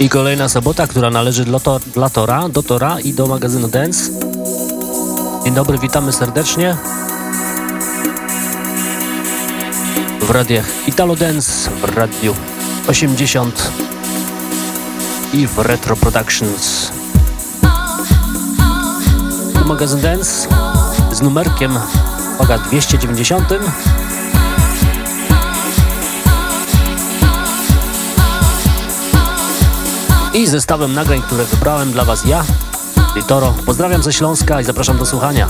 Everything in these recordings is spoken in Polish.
I kolejna sobota, która należy dla, to, dla Tora, do Tora i do magazynu Dance. Dzień dobry, witamy serdecznie. W radiach Italo Dance, w Radiu 80 i w Retro Productions. Magazyn Dance z numerkiem, uwaga, 290. i zestawem nagrań, które wybrałem dla Was ja, Litoro. Pozdrawiam ze Śląska i zapraszam do słuchania.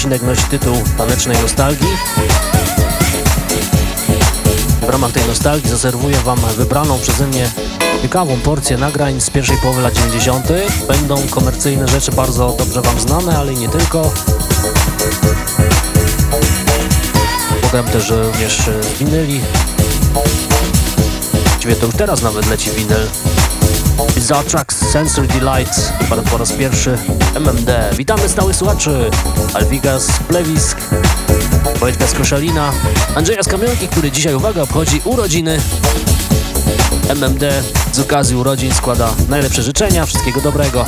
Odcinek nosi tytuł Tanecznej Nostalgii. W ramach tej nostalgii zaserwuję Wam wybraną przeze mnie ciekawą porcję nagrań z pierwszej połowy lat 90. Będą komercyjne rzeczy bardzo dobrze Wam znane, ale i nie tylko. Pogram też również winyli. Właściwie to już teraz nawet leci winyl. Bizarre Tracks Sensory Delight chyba po raz pierwszy MMD. Witamy stałych słuchaczy Alwiga z Plewisk, Wojtka z Koszalina, Andrzeja z Kamionki, który dzisiaj, uwaga, obchodzi urodziny. MMD z okazji urodzin składa najlepsze życzenia, wszystkiego dobrego.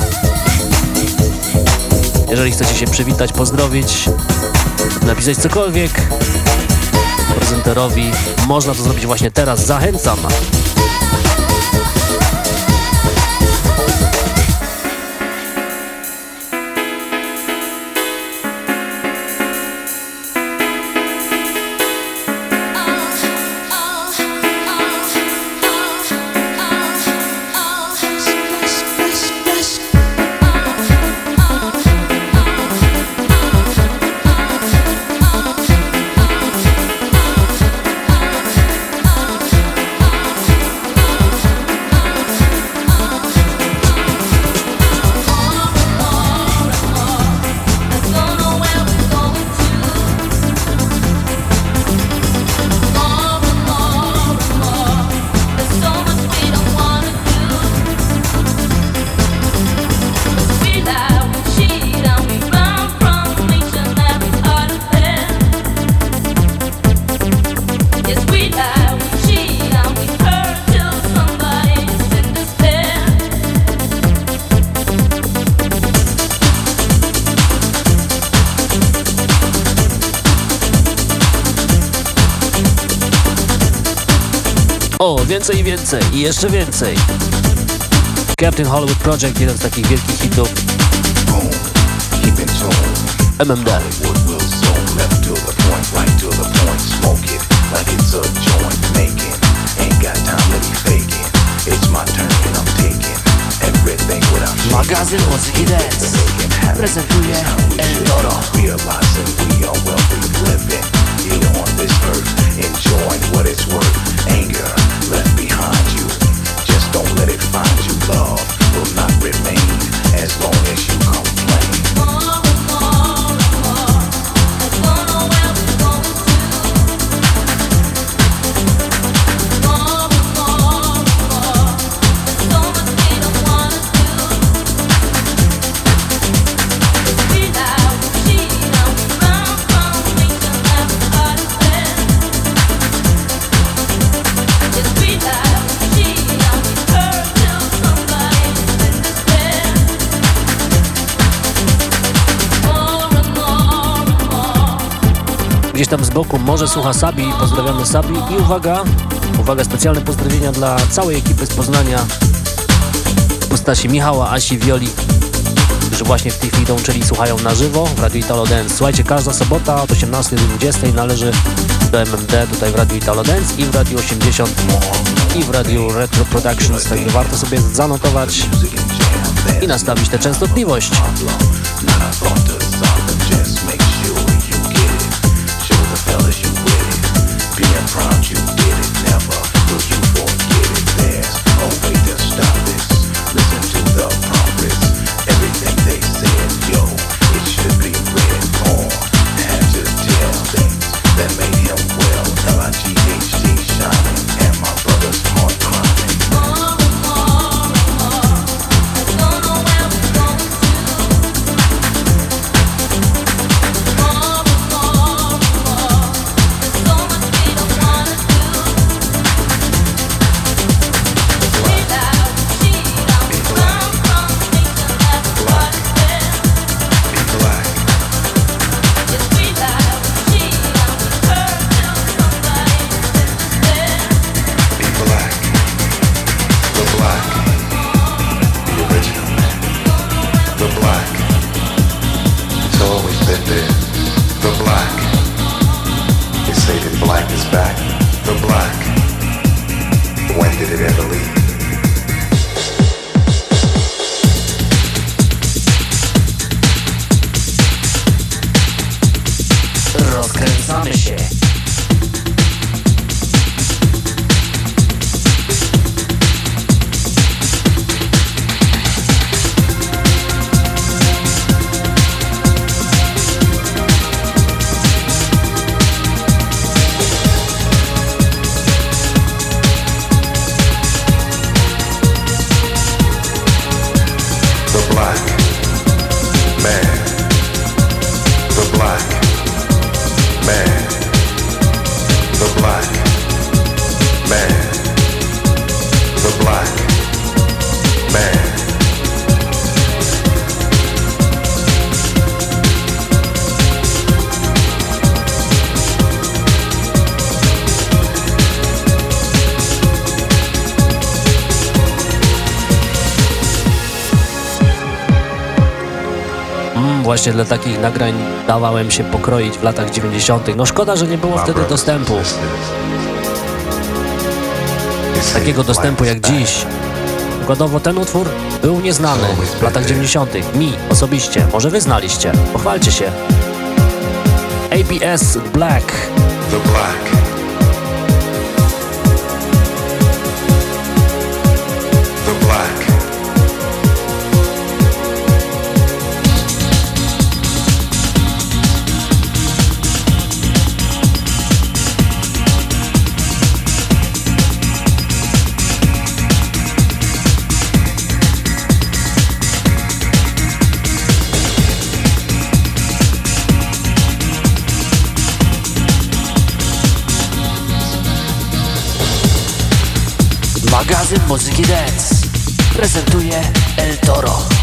Jeżeli chcecie się przywitać, pozdrowić, napisać cokolwiek prezenterowi, można to zrobić właśnie teraz. Zachęcam. Więcej i więcej i jeszcze więcej. Captain Hollywood Project, jeden z takich wielkich hitów. MMD. Magazyn muzyki dance prezentuje El Toro. As long as you complain. Gdzieś tam z boku może słucha Sabi, pozdrawiamy Sabi i uwaga, uwaga, specjalne pozdrowienia dla całej ekipy z Poznania postaci Michała, Asi, Wioli, którzy właśnie w tej chwili dołączyli słuchają na żywo w Radio Italo Dance. Słuchajcie, każda sobota od 18 do 20 należy do MMD tutaj w Radio Italo Dance i w Radio 80 i w Radio Retro Productions, także warto sobie zanotować i nastawić tę częstotliwość. The właśnie dla takich nagrań dawałem się pokroić w latach 90. No szkoda, że nie było wtedy dostępu. Takiego dostępu jak dziś. Przykładowo ten utwór był nieznany w latach 90. Mi osobiście, może wy znaliście. Pochwalcie się. ABS Black. The black. Prezentuje El Toro.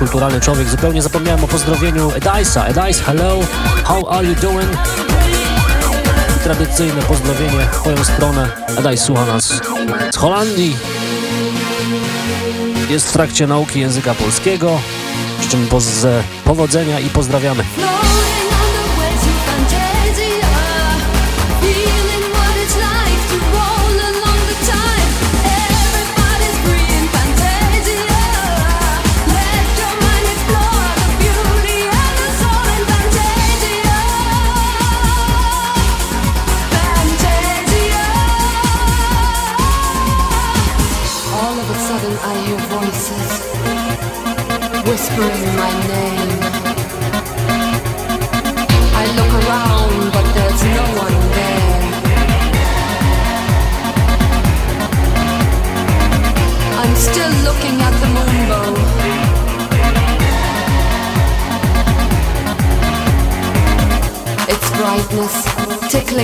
Mnie niekulturalny człowiek, zupełnie zapomniałem o pozdrowieniu Edisa. Edis, hello, how are you doing? I tradycyjne pozdrowienie w twoją stronę. Edis słucha nas z Holandii. Jest w trakcie nauki języka polskiego, z czym powodzenia i pozdrawiamy.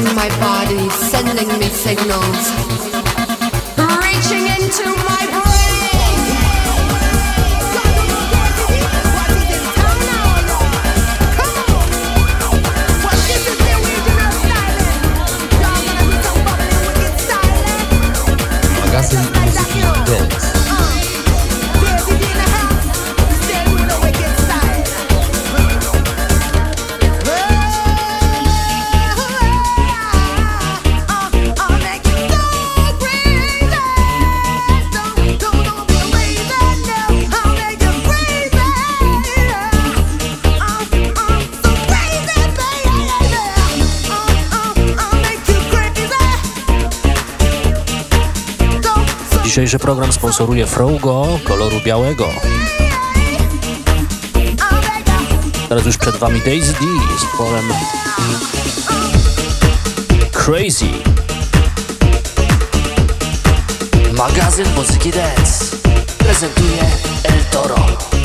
My body, sending me signals, Dzisiejszy program sponsoruje Frogo koloru białego. Teraz już przed wami Daisy D z utworem Crazy. Magazyn Muzyki Dance prezentuje El Toro.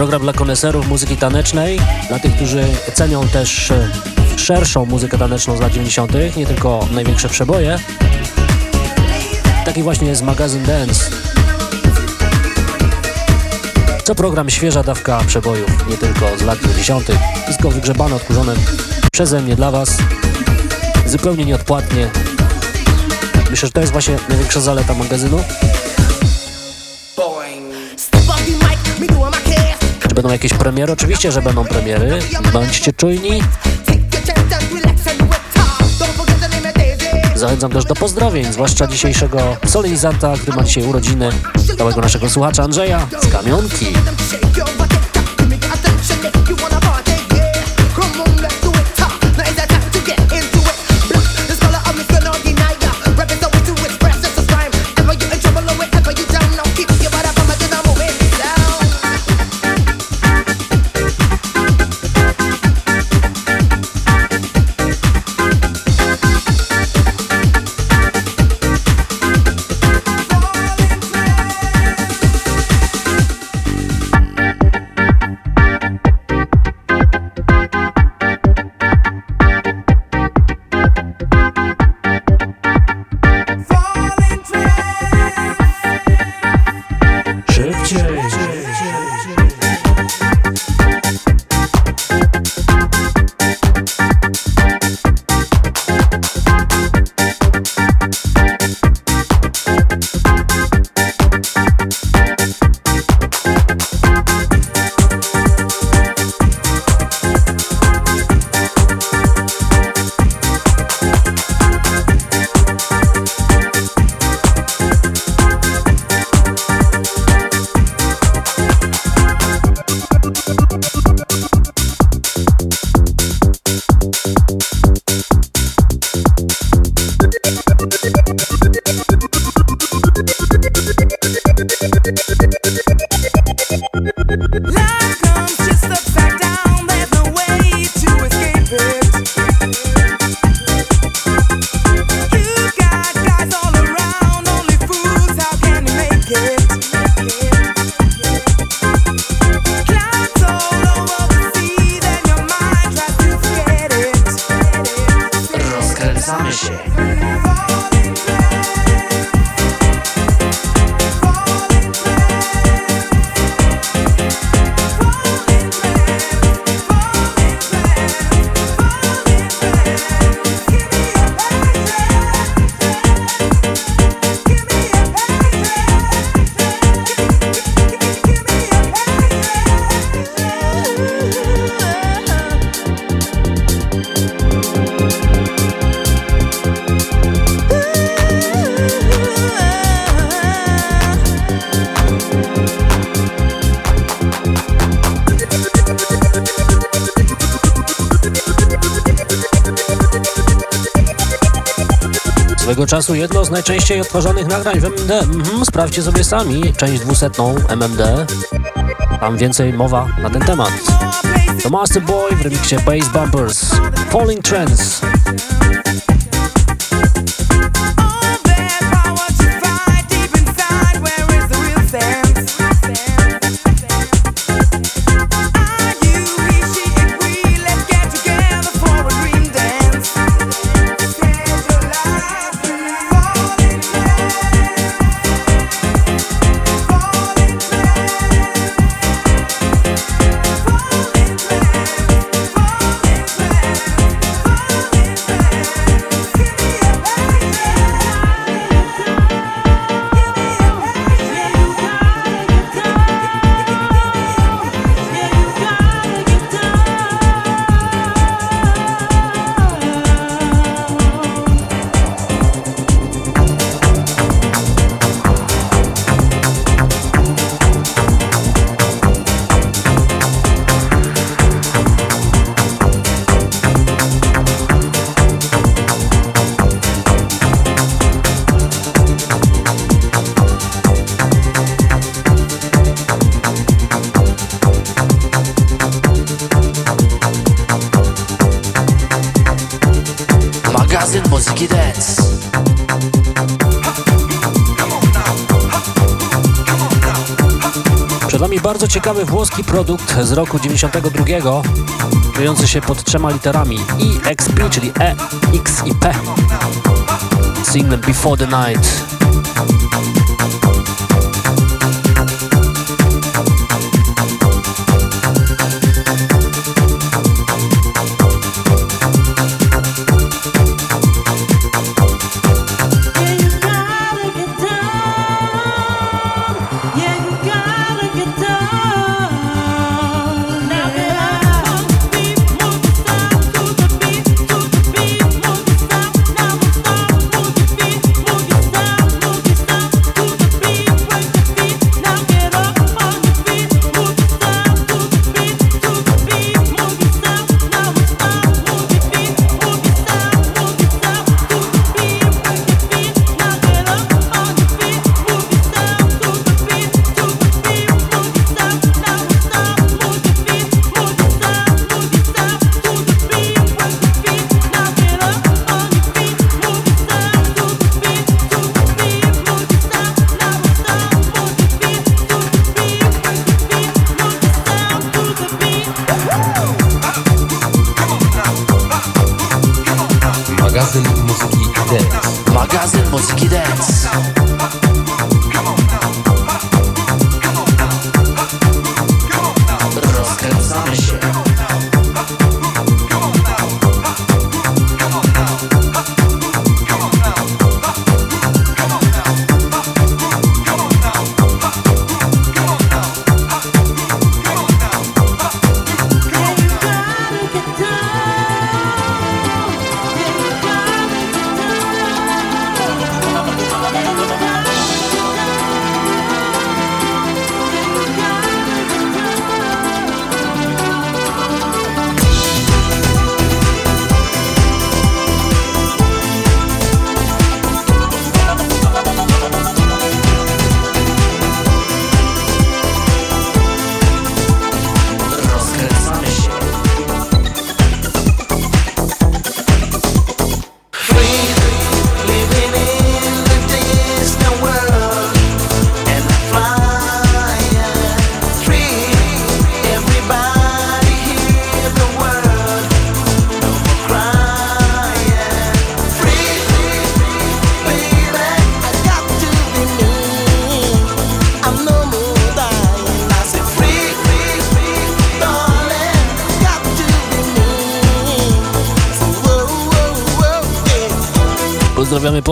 Program dla koneserów muzyki tanecznej, dla tych, którzy cenią też e, szerszą muzykę taneczną z lat 90., nie tylko największe przeboje. Taki właśnie jest magazyn Dance. Co program świeża dawka przebojów, nie tylko z lat 90. Wszystko wygrzebane, odkurzone przeze mnie dla Was. Zupełnie nieodpłatnie. Myślę, że to jest właśnie największa zaleta magazynu. Czy będą jakieś premiery? Oczywiście, że będą premiery. Bądźcie czujni. Zachęcam też do pozdrowień, zwłaszcza dzisiejszego solenizanta, który ma dzisiaj urodziny, całego naszego słuchacza Andrzeja z Kamionki. Z najczęściej odtwarzanych nagrań w MMD. Mhm, sprawdźcie sobie sami część 200 MMD. Tam więcej mowa na ten temat. To Master Boy w remiksie Bass Bumpers. Falling Trends. Włoski produkt z roku 92, kryjący się pod trzema literami EXP, czyli E, X i P. Single Before the Night.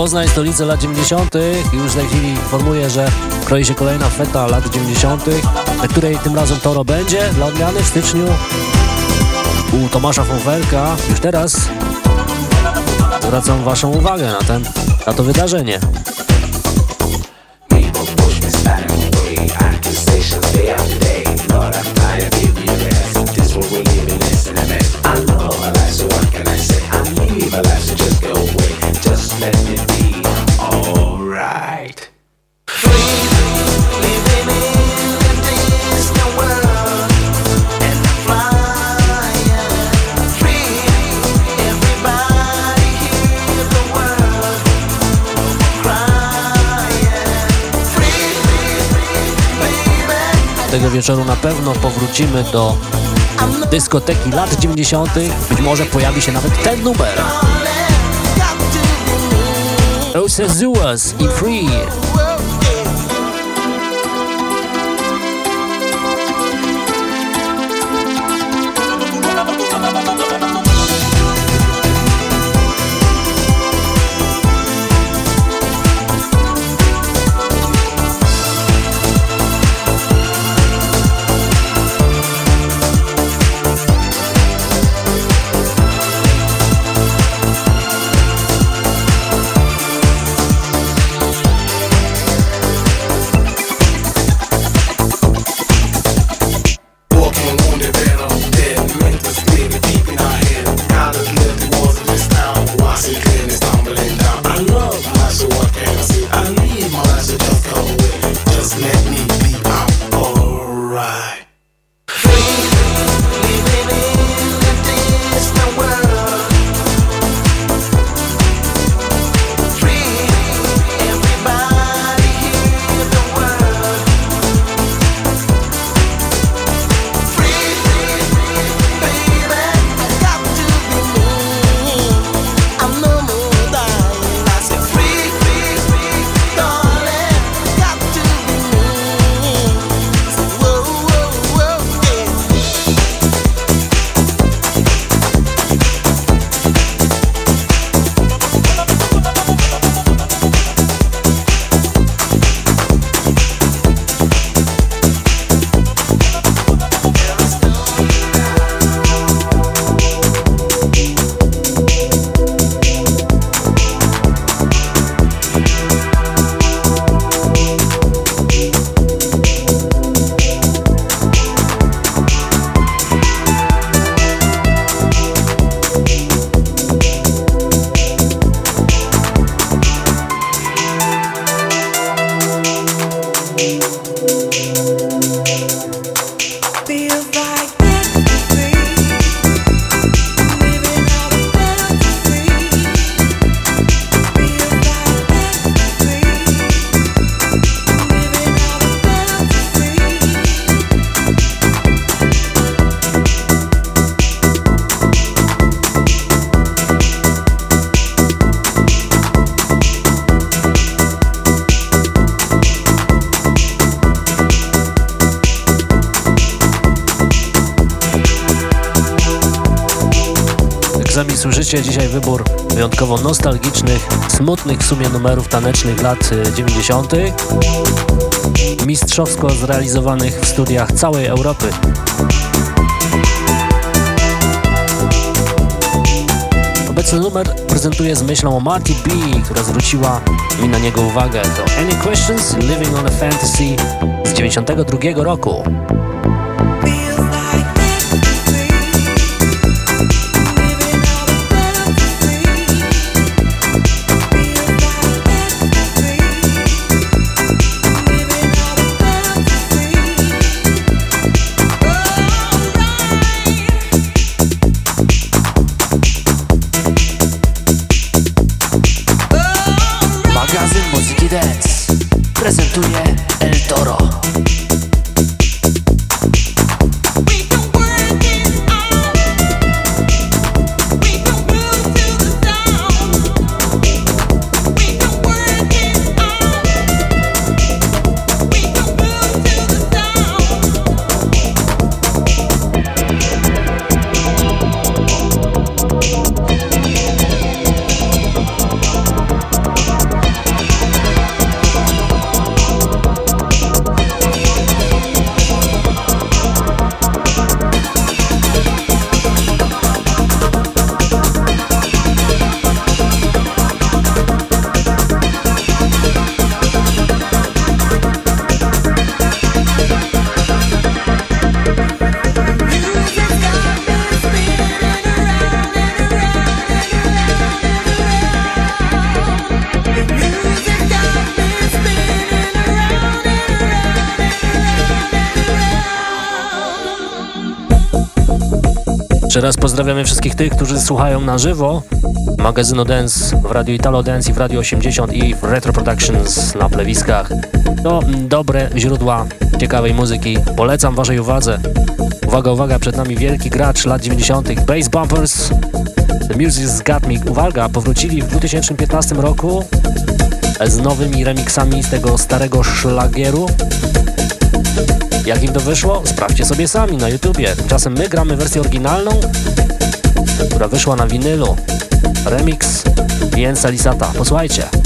Poznań, stolicę lat 90. Już za chwili informuję, że kroi się kolejna feta lat 90., na której tym razem Toro będzie dla odmiany w styczniu u Tomasza Fonfelka. Już teraz zwracam Waszą uwagę na, ten, na to wydarzenie. Wieczoru na pewno powrócimy do dyskoteki lat 90. Być może pojawi się nawet ten numer. Osezuas i Free. Wybór wyjątkowo nostalgicznych, smutnych w sumie numerów tanecznych lat 90. Mistrzowsko zrealizowanych w studiach całej Europy. Obecny numer prezentuje z myślą o Marty B, która zwróciła mi na niego uwagę. To Any Questions? Living on a Fantasy z 92 roku. Jeszcze raz pozdrawiamy wszystkich tych, którzy słuchają na żywo magazynu Dance w Radio Italo Dance i w Radio 80 i w Retro Productions na plewiskach. To dobre źródła ciekawej muzyki. Polecam waszej uwadze. Uwaga, uwaga, przed nami wielki gracz lat 90. Bass Bumpers. The Music's Got Me. Uwaga, powrócili w 2015 roku z nowymi remixami z tego starego szlagieru. Jak im to wyszło? Sprawdźcie sobie sami na YouTubie. Tymczasem my gramy wersję oryginalną, która wyszła na winylu. Remix Jensa Lisata. Posłuchajcie.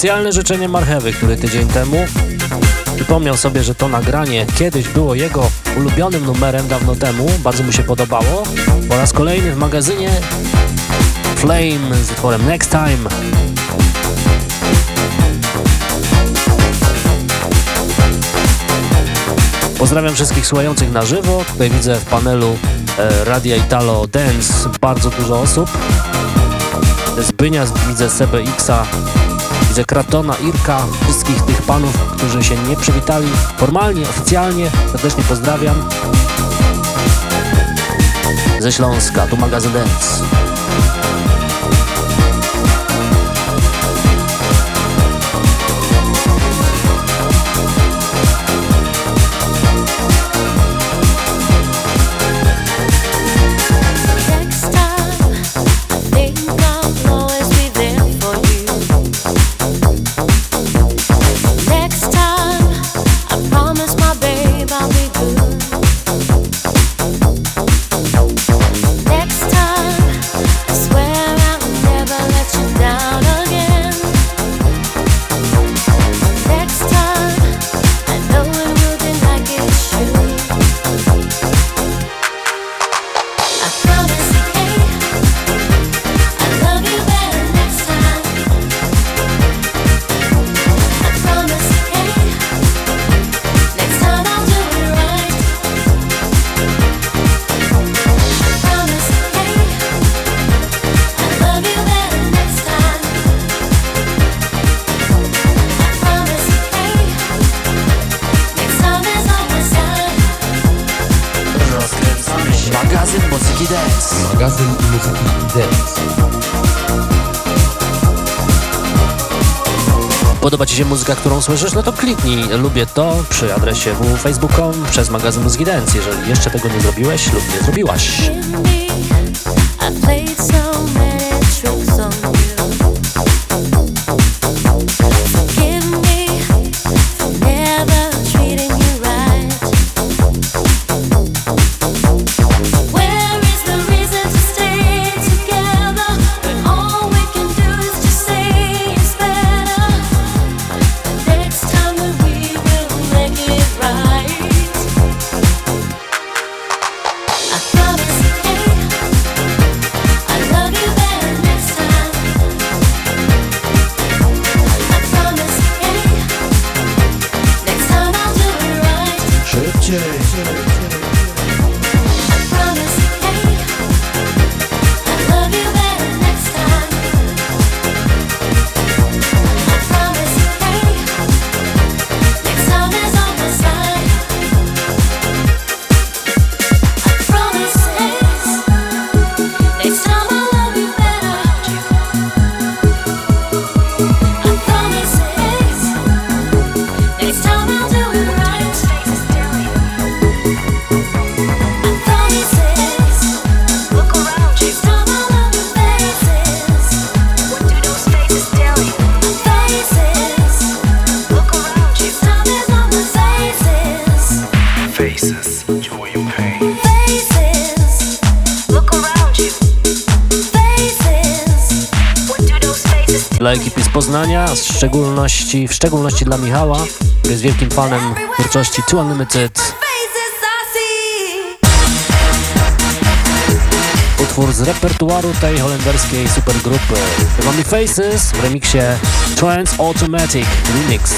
Specjalne życzenie Marchewy, który tydzień temu przypomniał sobie, że to nagranie kiedyś było jego ulubionym numerem dawno temu, bardzo mu się podobało. Po raz kolejny w magazynie Flame z utworem Next Time. Pozdrawiam wszystkich słuchających na żywo. Tutaj widzę w panelu e, Radia Italo Dance bardzo dużo osób. Zbynia, widzę Sebe Xa, widzę Kratona, Irka, wszystkich tych panów, którzy się nie przywitali formalnie, oficjalnie. Serdecznie pozdrawiam. Ze Śląska, tu magazyn Dance. Muzyka, którą słyszysz? No to kliknij lubię to przy adresie www.facebook.com przez magazyn Muzyki Dance. Jeżeli jeszcze tego nie zrobiłeś lub nie zrobiłaś. szczególności dla Michała, który jest wielkim fanem twórczości Two Unlimited. Utwór z repertuaru tej holenderskiej supergrupy. Mamy Faces w remiksie Trans Automatic Remix.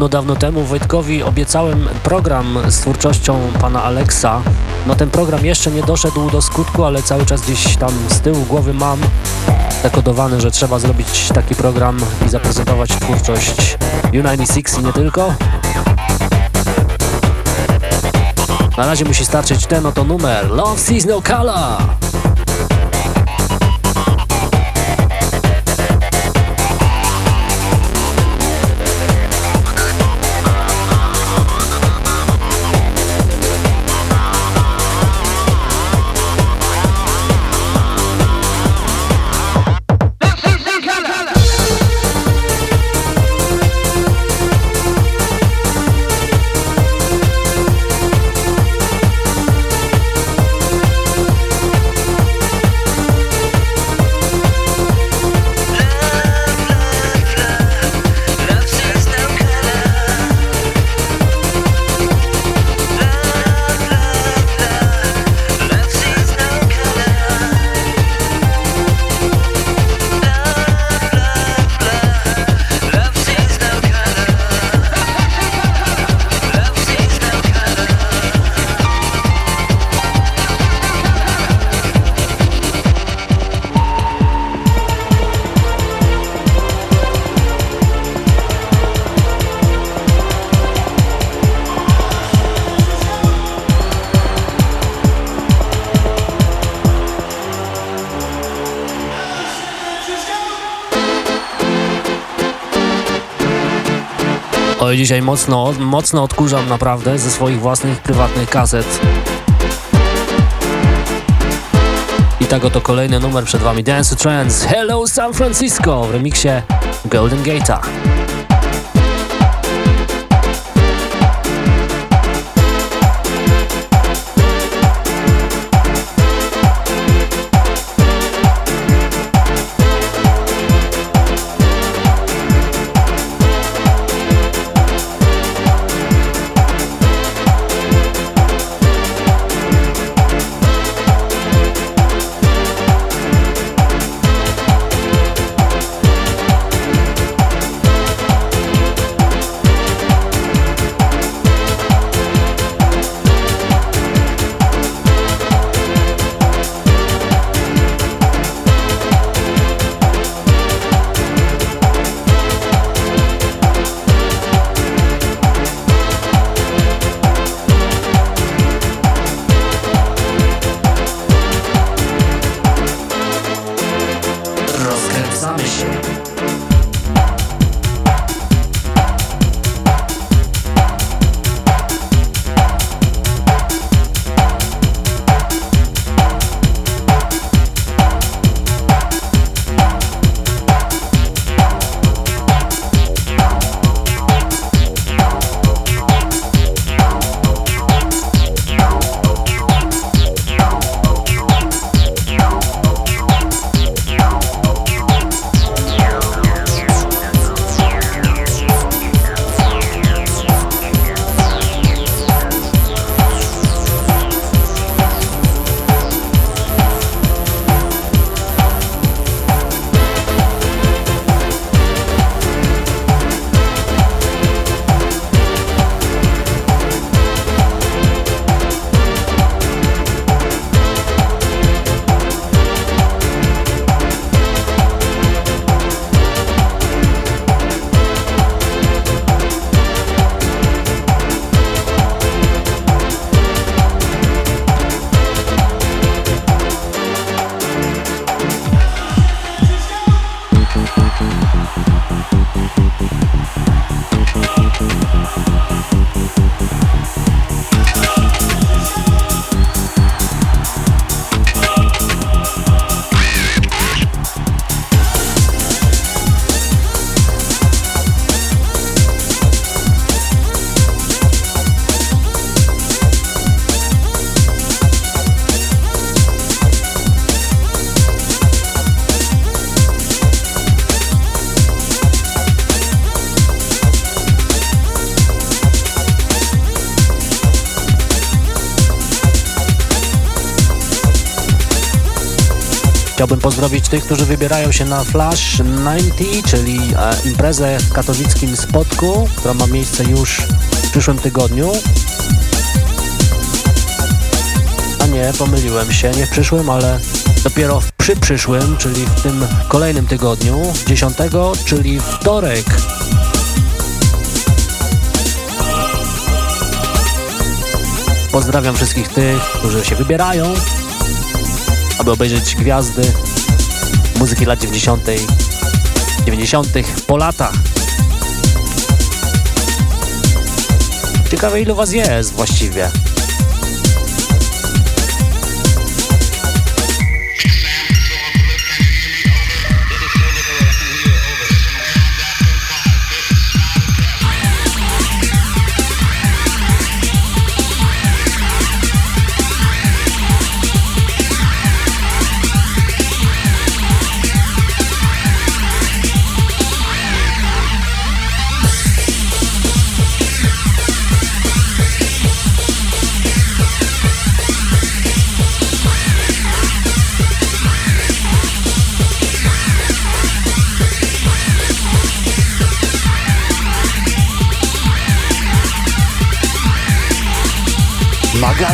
Dawno, dawno temu Wojtkowi obiecałem program z twórczością pana Alexa. No ten program jeszcze nie doszedł do skutku, ale cały czas gdzieś tam z tyłu głowy mam zakodowany, że trzeba zrobić taki program i zaprezentować twórczość U96 i nie tylko. Na razie musi starczyć ten oto numer Love Sees No Color. Oj, dzisiaj mocno, mocno odkurzam naprawdę ze swoich własnych prywatnych kaset. I tak oto kolejny numer przed wami Dance to Trance Hello San Francisco w remiksie Golden Gate'a. Pozdrowić tych, którzy wybierają się na Flash 90, czyli e, imprezę w katowickim Spotku, która ma miejsce już w przyszłym tygodniu. A nie, pomyliłem się, nie w przyszłym, ale dopiero w przy przyszłym, czyli w tym kolejnym tygodniu, 10, czyli wtorek. Pozdrawiam wszystkich tych, którzy się wybierają, aby obejrzeć gwiazdy muzyki lat 90. 90. po latach. Ciekawe ilu was jest właściwie.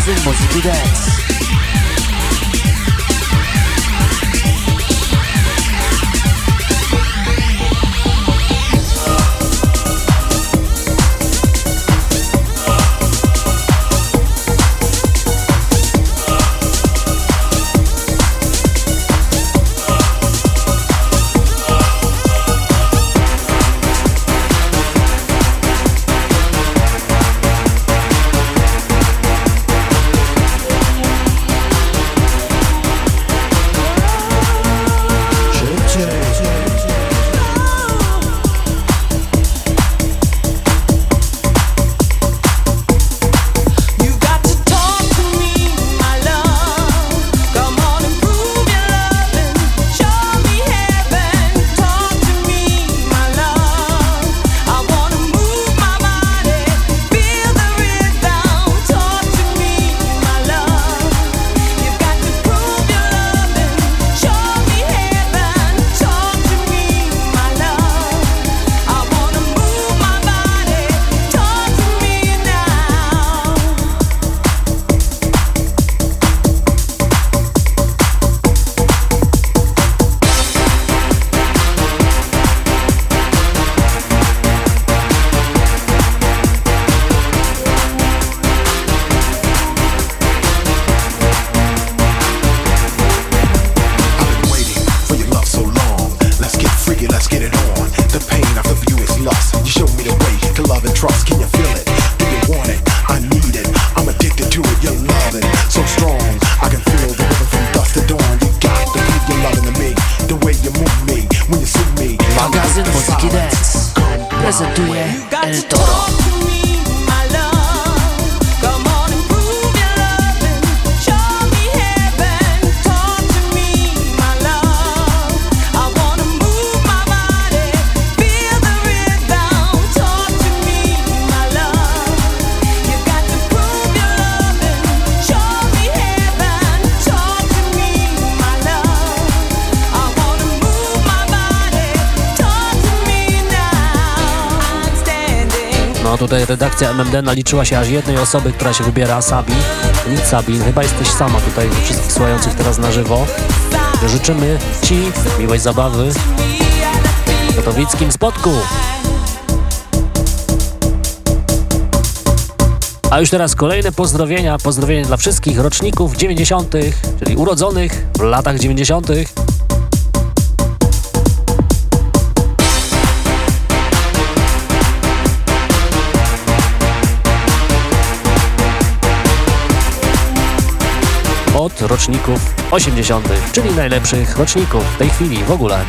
Magazyn Muzyki Dance. Redakcja MMD naliczyła się aż jednej osoby, która się wybiera, Sabi. Nic Sabin, chyba jesteś sama tutaj wszystkich słuchających teraz na żywo. Życzymy Ci miłej zabawy w katowickim spotku. A już teraz kolejne pozdrowienia, pozdrowienia dla wszystkich roczników 90., czyli urodzonych w latach 90. od roczników 80., czyli najlepszych roczników w tej chwili w ogóle.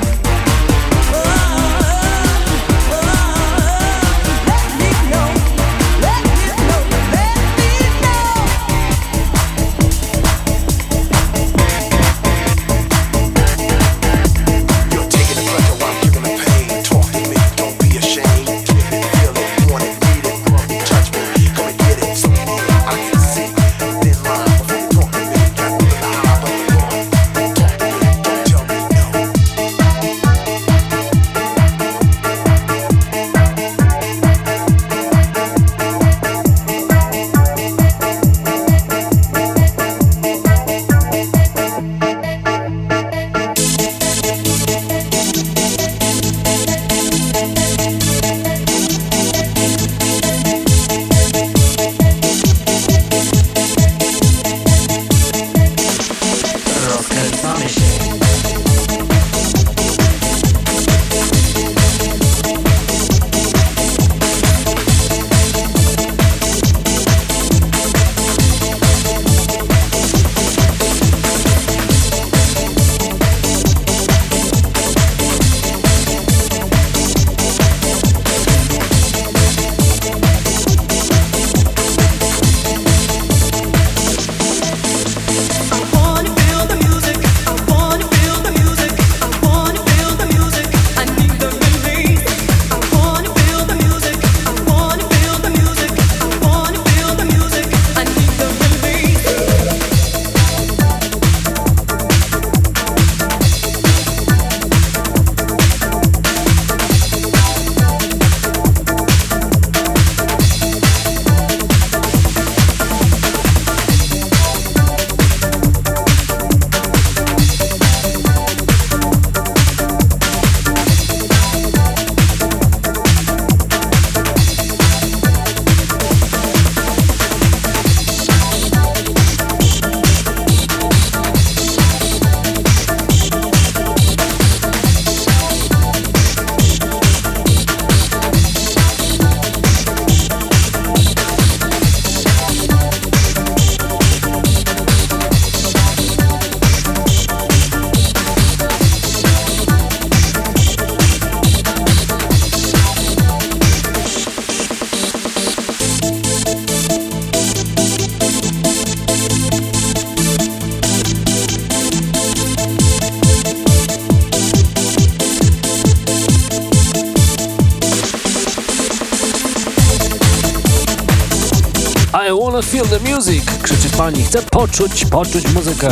Poczuć, poczuć muzykę.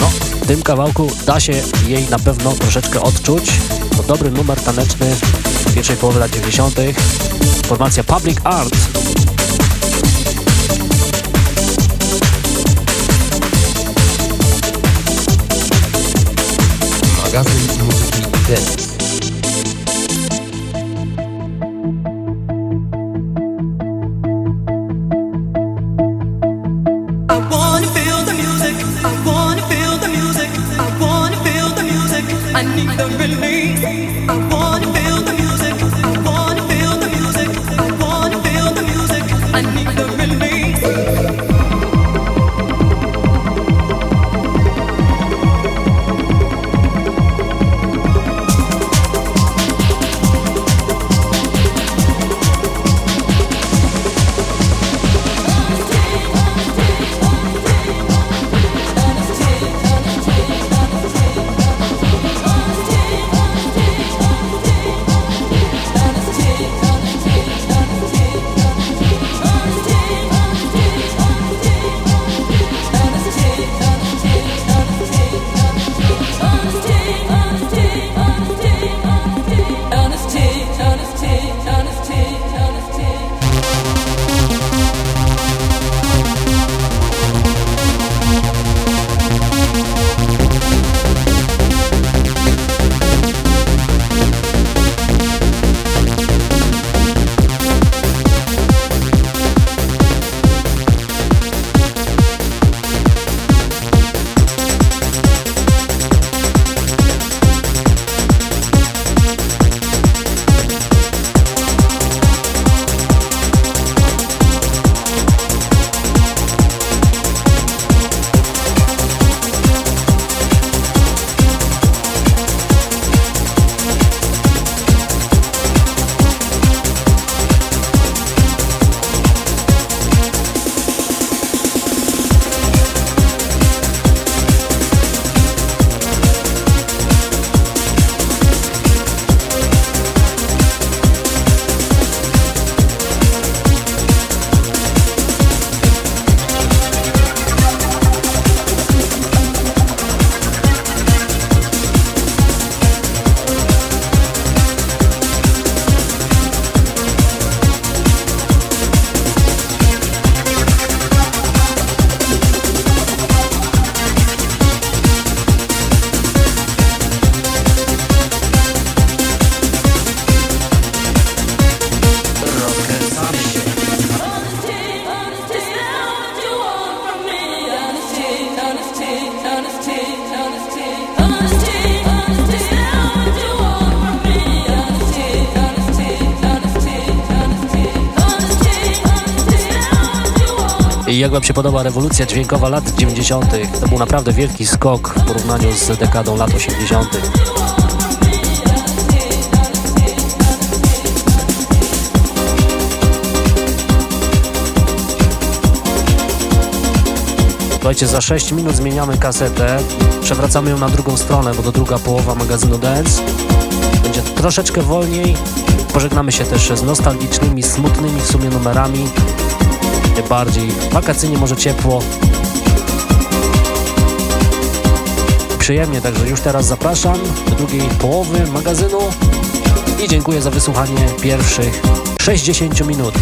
No, w tym kawałku da się jej na pewno troszeczkę odczuć. To dobry numer taneczny pierwszej połowy lat 90. Formacja Public Art. Magazyn muzyki Dance. Podoba rewolucja dźwiękowa lat 90. To był naprawdę wielki skok w porównaniu z dekadą lat 80. Słuchajcie, za 6 minut zmieniamy kasetę, przewracamy ją na drugą stronę, bo to druga połowa magazynu Dance. Będzie troszeczkę wolniej. Pożegnamy się też z nostalgicznymi, smutnymi w sumie numerami. Bardziej wakacyjnie, może ciepło. Przyjemnie, także już teraz zapraszam do drugiej połowy magazynu i dziękuję za wysłuchanie pierwszych 60 minut.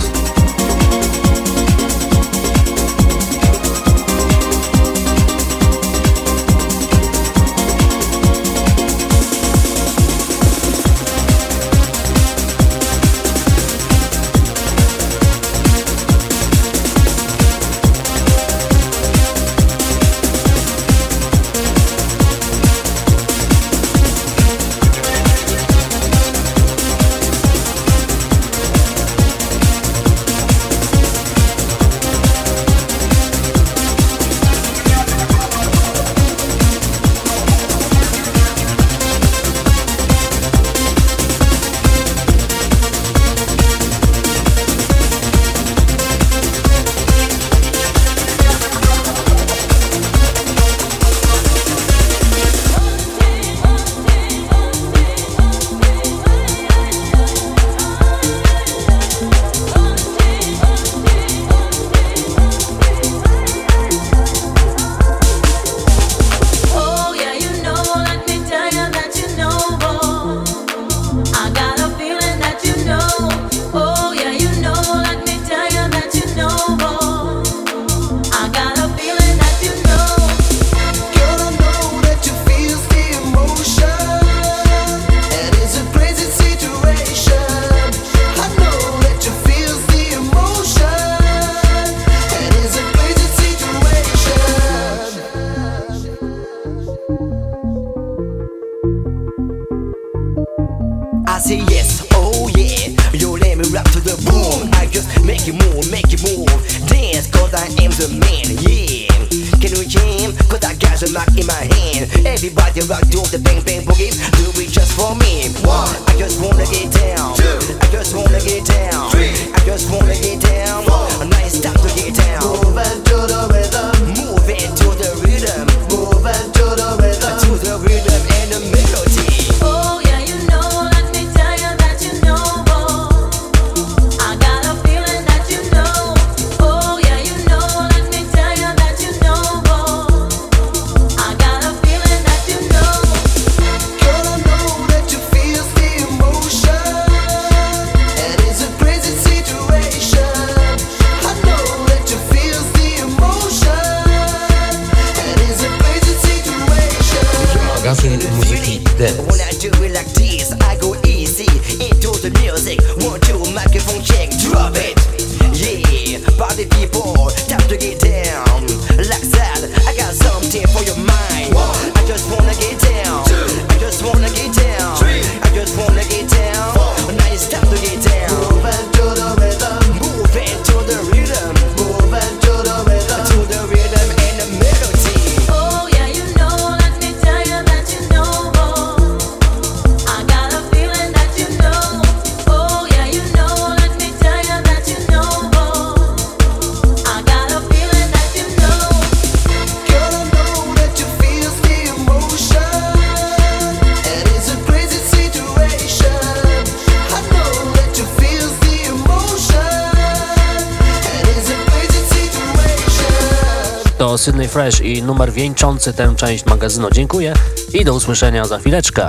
Fresh i numer wieńczący tę część magazynu. Dziękuję i do usłyszenia za chwileczkę.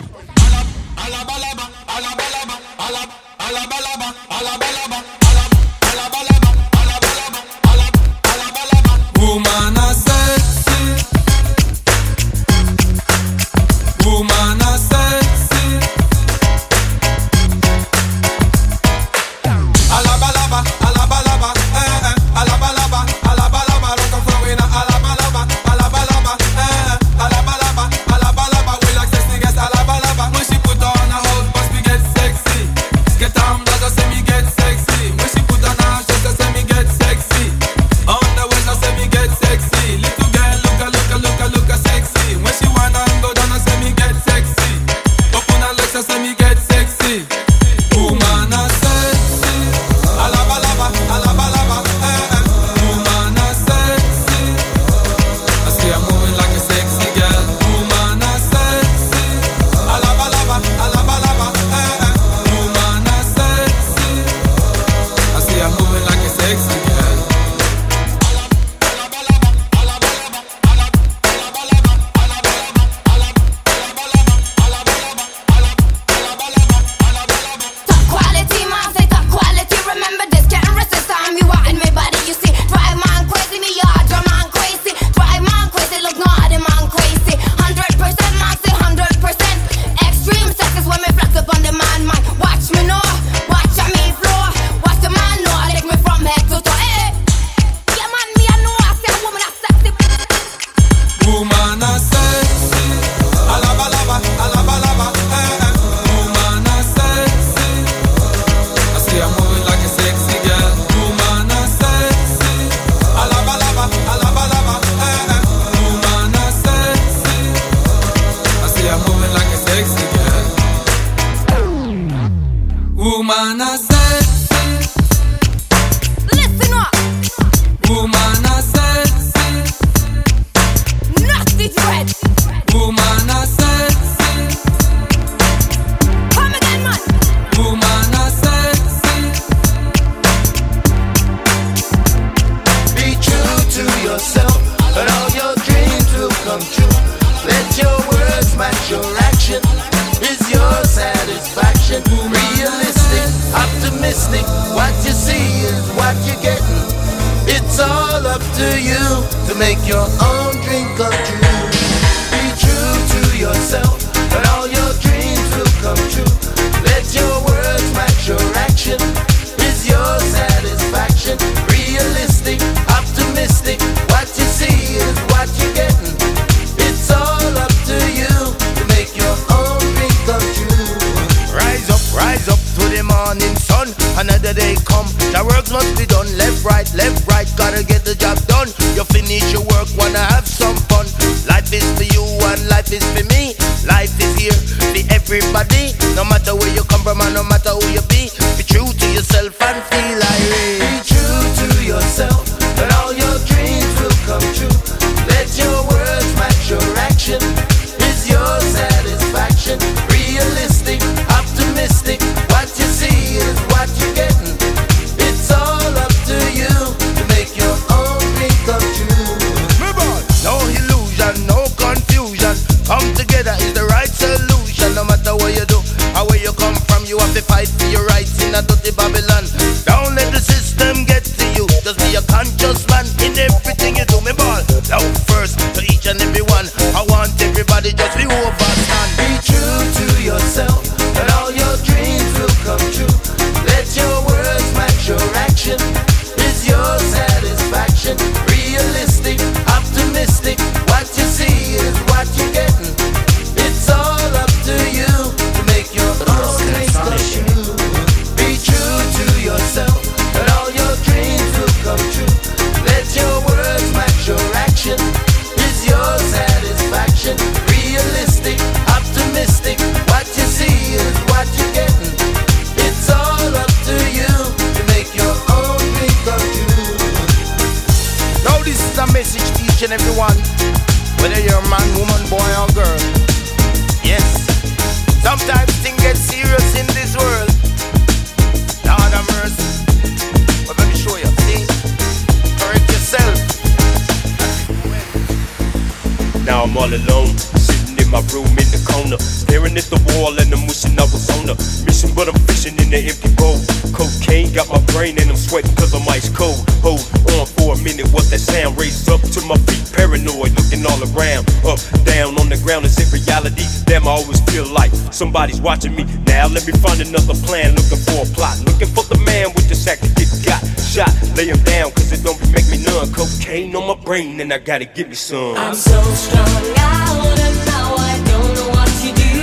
and I'm sweating cause I'm ice cold. Hold on for a minute, what that sound raised up to my feet. Paranoid, looking all around. Up, down, on the ground, is it reality? Damn, I always feel like somebody's watching me. Now let me find another plan, looking for a plot. Looking for the man with the sack to get got. Shot, lay him down, cause it don't make me none. Cocaine on my brain, and I gotta get me some. I'm so strong out, and now I don't know what to do.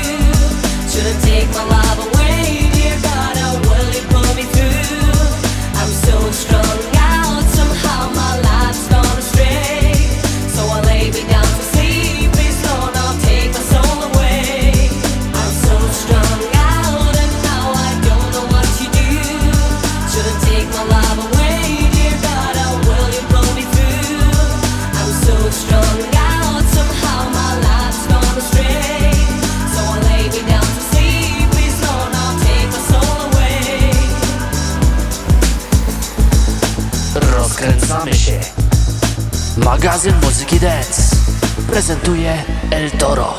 Should've take my life. Magazyn muzyki dance prezentuje El Toro.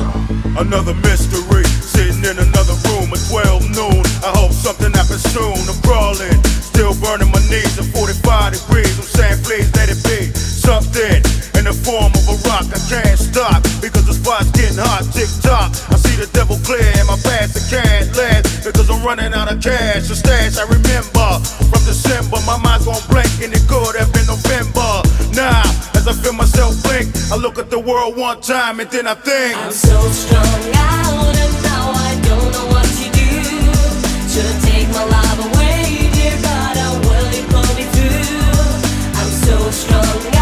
Another mystery, sitting in another room at 12 noon. I hope something happens soon. I'm crawling, still burning my knees at 45 degrees. I'm saying, please let it be something in the form of a rock. I can't stop because the spot's getting hot. Tick tock, I see the devil clear in my past I can't last because I'm running out of cash. The stash I remember from December. My mind's on blank and it could have been November. Now. Nah, as I feel myself blink. I look at the world one time and then I think. I'm so strung out and now I don't know what to do. Should take my love away, dear God, oh, will you pull me through? I'm so strung out.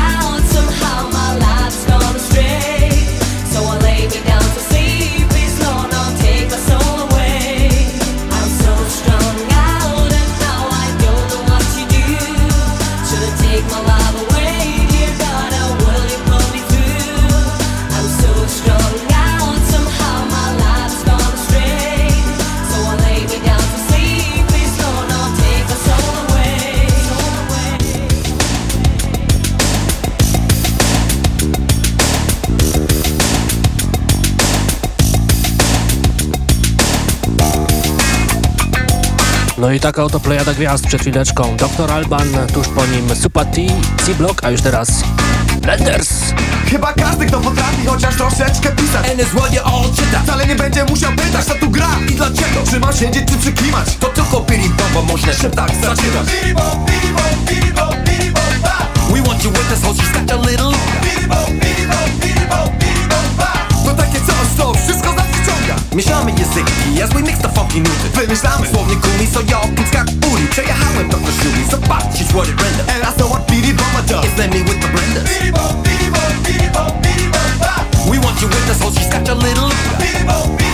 No i taka oto plejada gwiazd przed chwileczką. Dr. Alban, tuż po nim Supa T, C-Block, a już teraz Blenders. Chyba każdy, kto potrafi chociaż troszeczkę pisać And it's what you all czyta Wcale nie będzie musiał pytać, co tu gra I dlaczego? Czy mam siedzieć, czy przykimać To tylko piri bomba można się tak zaczynać We want you with us, hold she's got a little Mieszamy języki as we mix the funky nuty Wymyślamy Słownik mi, so y'all can skak booty. Przejechałem Dr. Shubi, zobaczyć what it render And that's what Beady Bomba does. It's let me with the blenders We want you with us, hold she's got a little. To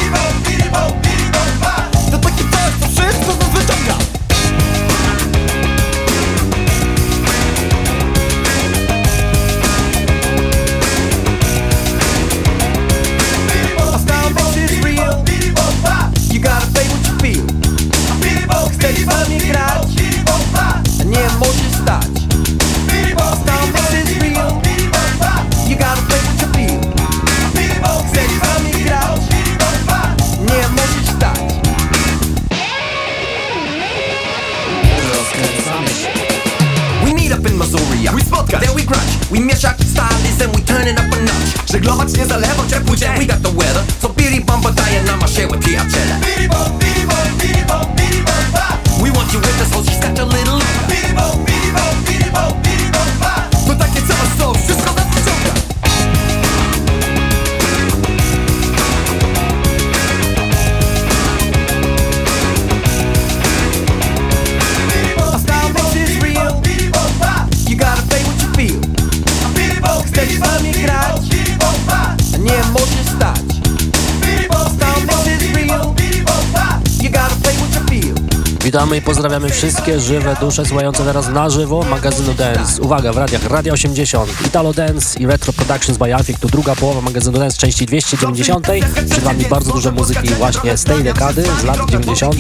pozdrawiamy wszystkie żywe dusze słuchające teraz na żywo magazynu Dance. Uwaga, w radiach Radio 80, Italo Dance i Retro Productions by Alfik to druga połowa magazynu Dance części 290. Przed Wami bardzo dużo muzyki właśnie z tej dekady, z lat 90.,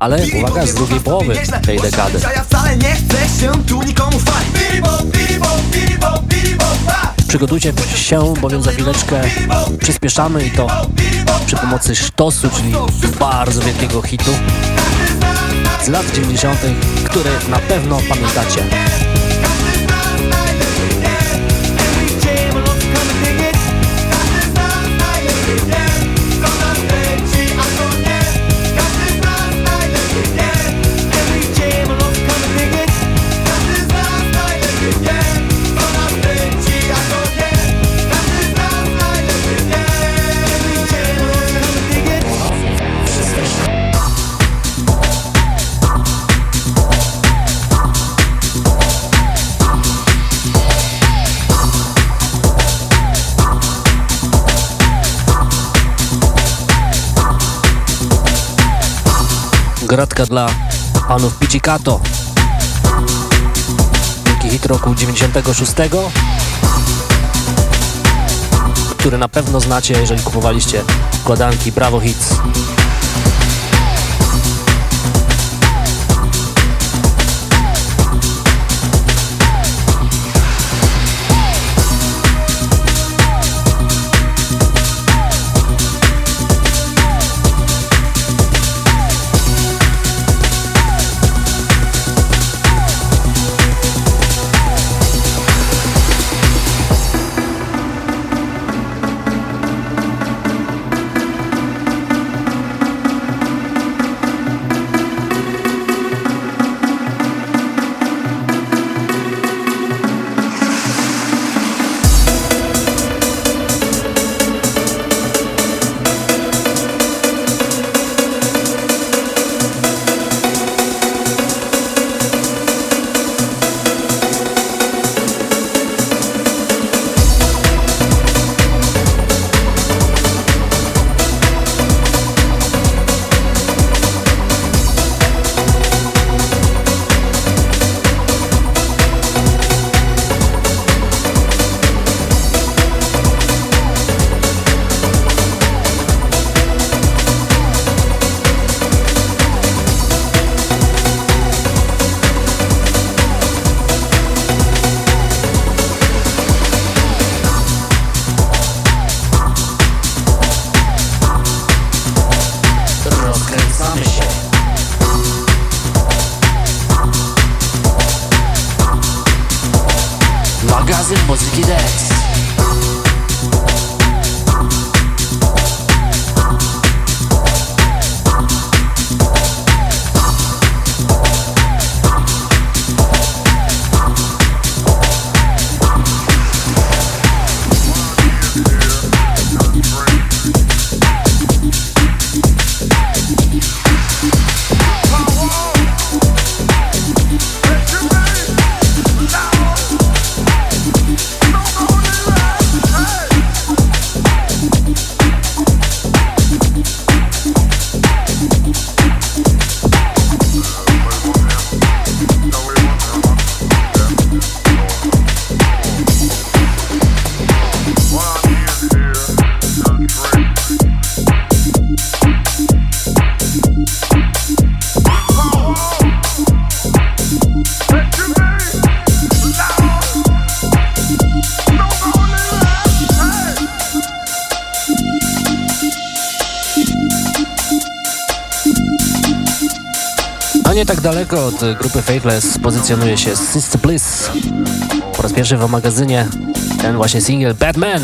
ale uwaga, z drugiej połowy tej dekady. Ja wcale nie chcę się tu nikomu Przygotujcie się, bowiem za chwileczkę przyspieszamy i to przy pomocy sztosu, czyli bardzo wielkiego hitu z lat 90., który na pewno pamiętacie. Gratka dla panów Pizzicato. Wielki hit roku 96, który na pewno znacie, jeżeli kupowaliście składanki Bravo Hits. Od grupy Faithless pozycjonuje się Sister Bliss. Po raz pierwszy w magazynie ten właśnie single Batman.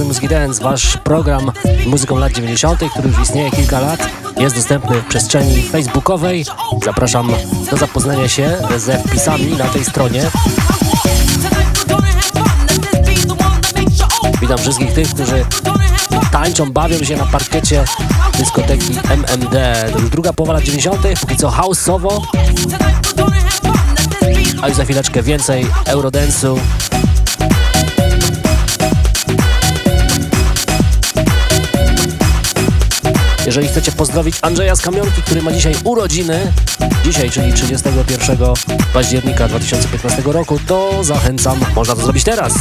magazynu Muzyki Dance, wasz program muzyką lat 90., który już istnieje kilka lat, jest dostępny w przestrzeni facebookowej. Zapraszam do zapoznania się ze wpisami na tej stronie. Witam wszystkich tych, którzy tańczą, bawią się na parkecie dyskoteki MMD. To już druga połowa lat 90., póki co house'owo. A już za chwileczkę więcej Eurodance'u Jeżeli chcecie pozdrowić Andrzeja z Kamionki, który ma dzisiaj urodziny, dzisiaj, czyli 31 października 2015 roku, to zachęcam, można to zrobić teraz.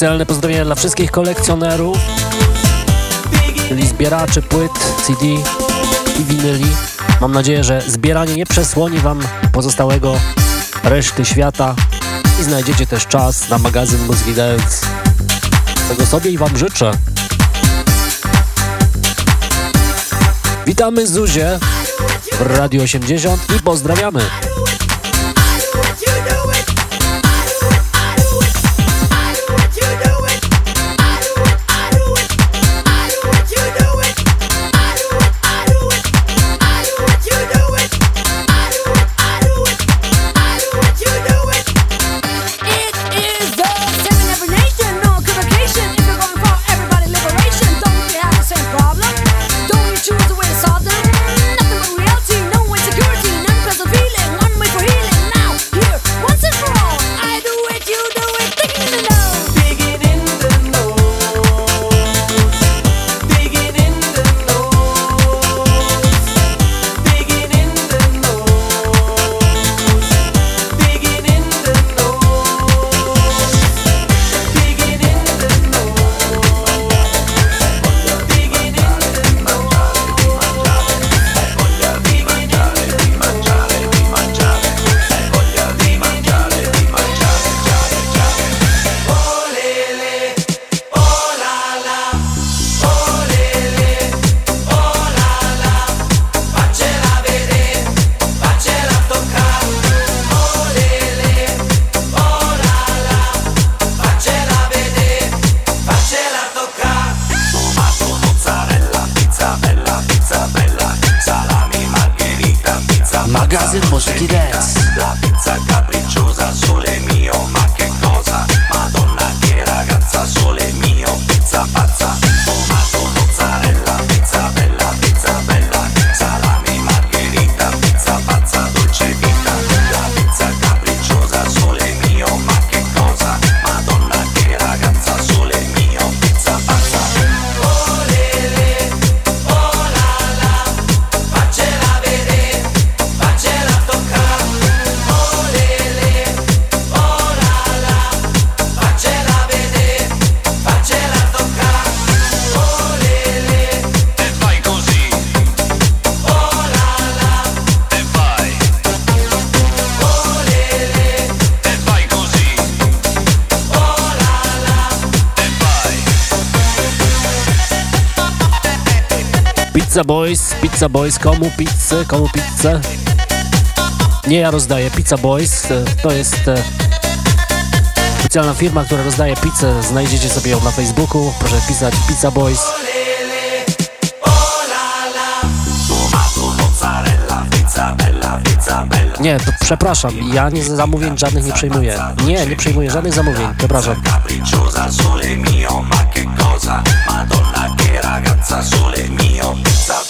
Specjalne pozdrowienia dla wszystkich kolekcjonerów, czyli zbieraczy płyt, CD i winyli. Mam nadzieję, że zbieranie nie przesłoni Wam pozostałego reszty świata i znajdziecie też czas na magazyn Muzyki Dance. Tego sobie i Wam życzę. Witamy Zuzie w Radio 80 i pozdrawiamy. pazza Pizza Boys, komu pizzę, komu pizzę? Nie ja rozdaję, Pizza Boys, e, to jest specjalna firma, która rozdaje pizzę, znajdziecie sobie ją na Facebooku, proszę pisać Pizza Boys. Nie, to przepraszam, ja nie zamówień żadnych nie przejmuję. Nie, nie przejmuję żadnych zamówień, przepraszam. Madonna che ragazza, sole mio, pizza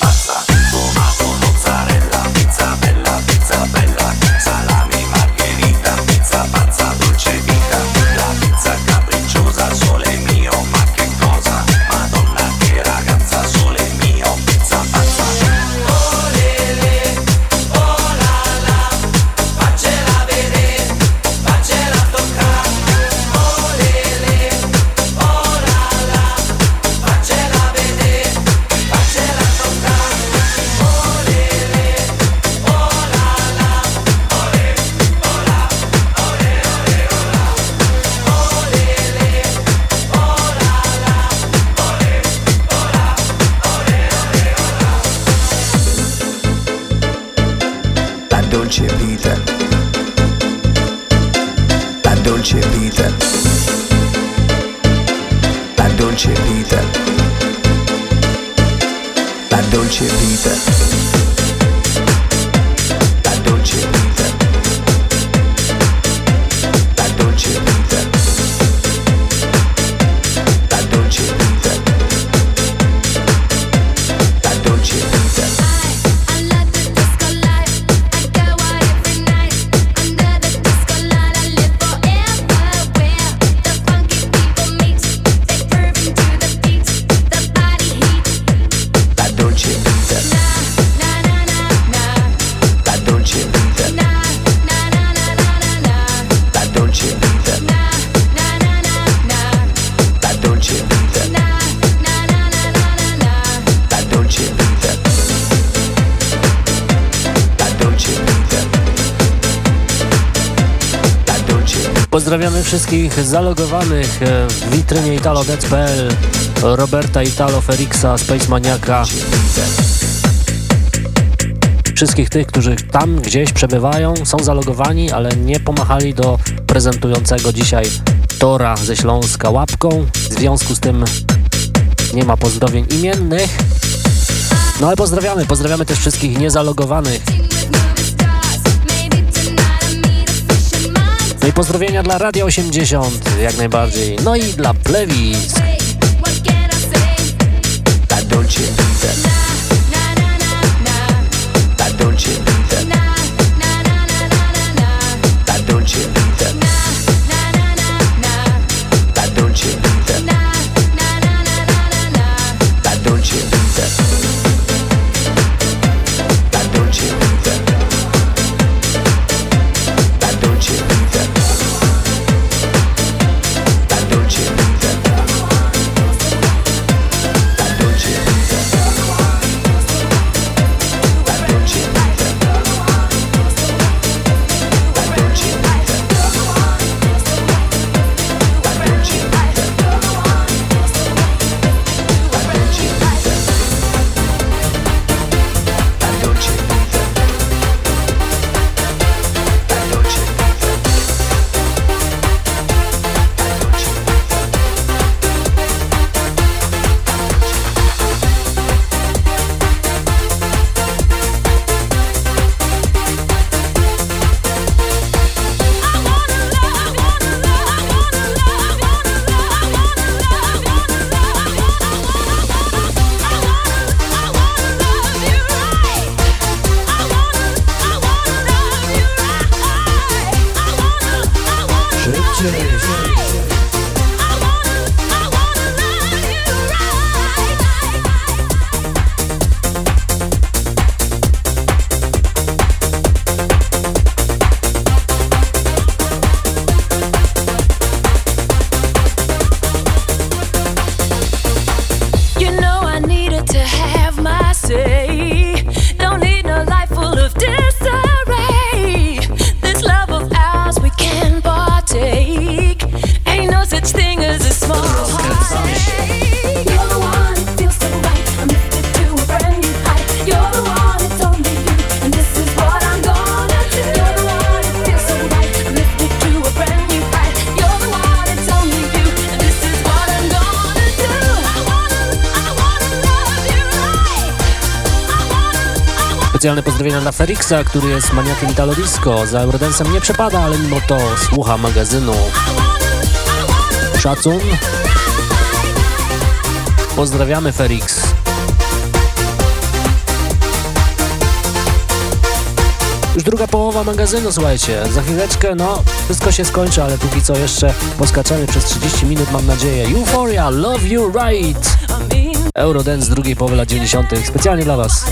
wszystkich zalogowanych e, w witrynie italodec.pl Roberta Italo, Ferixa, Space Maniaka. Wszystkich tych, którzy tam gdzieś przebywają, są zalogowani, ale nie pomachali do prezentującego dzisiaj Tora ze Śląska łapką. W związku z tym nie ma pozdrowień imiennych. No ale pozdrawiamy, pozdrawiamy też wszystkich niezalogowanych. No i pozdrowienia dla Radia 80, jak najbardziej. No i dla Plewisk. Rixa, który jest maniakiem Italo Disco. Za Eurodensem nie przepada, ale mimo to słucha magazynu. Szacun. Pozdrawiamy Ferix. Już druga połowa magazynu, słuchajcie. Za chwileczkę, no, wszystko się skończy, ale póki co jeszcze poskaczemy przez 30 minut, mam nadzieję. Euphoria, Love You Right. Eurodance z drugiej połowy lat 90. Specjalnie dla Was.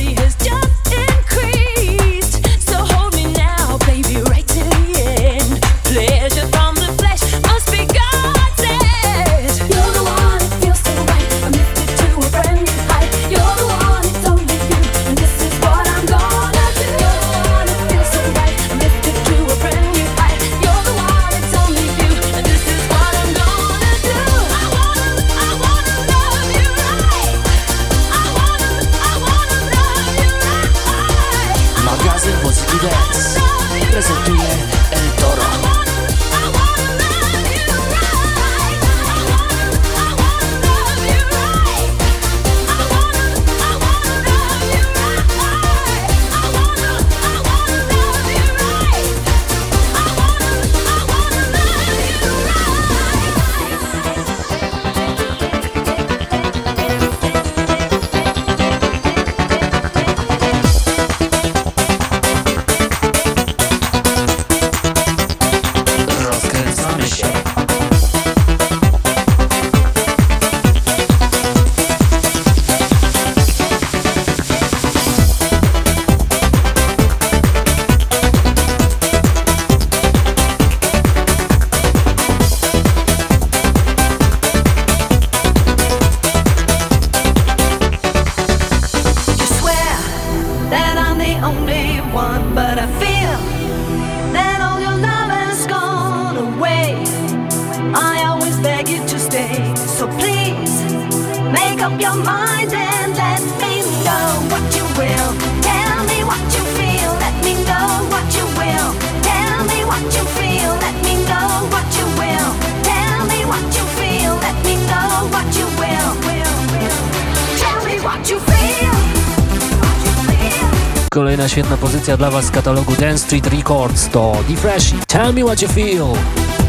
pozycja dla Was z katalogu Dance Street Records to Defreshi. Tell me what you feel.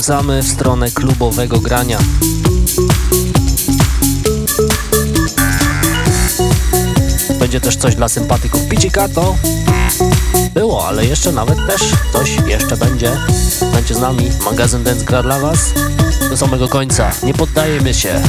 skręcamy w stronę klubowego grania. Będzie też coś dla sympatyków Picika, to było, ale jeszcze nawet też coś jeszcze będzie. Będzie z nami magazyn Dance gra dla Was do samego końca. Nie poddajemy się.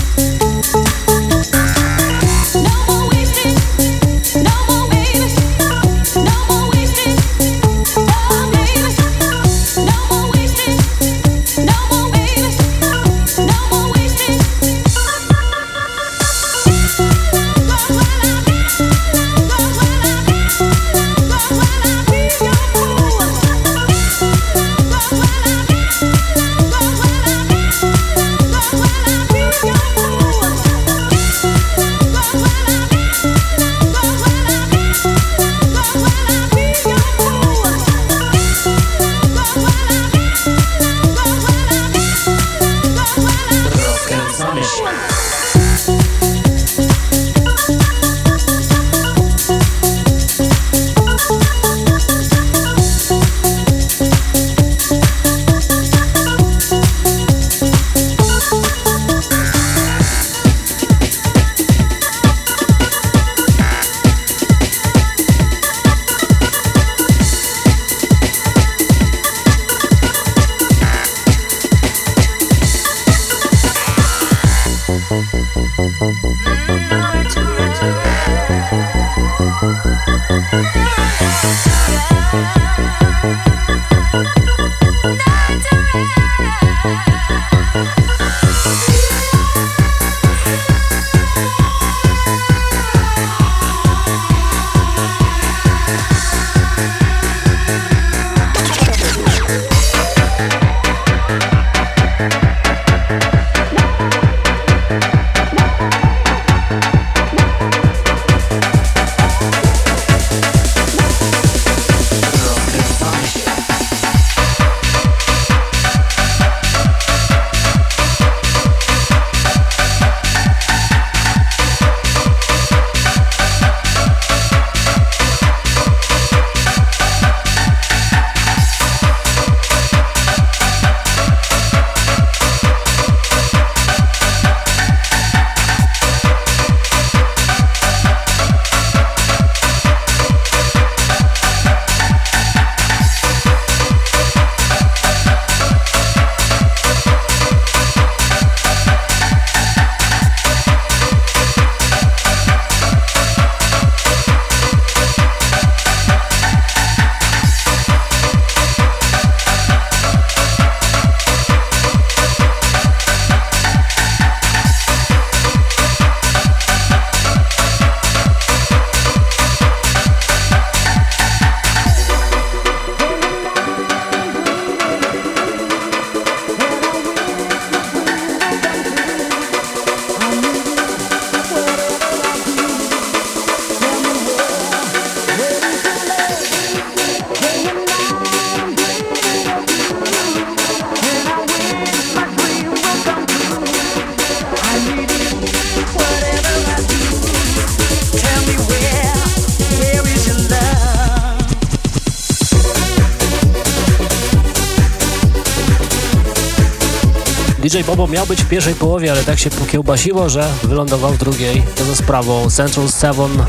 Bobo miał być w pierwszej połowie, ale tak się pokiełbasiło, że wylądował w drugiej. To za sprawą Central 7,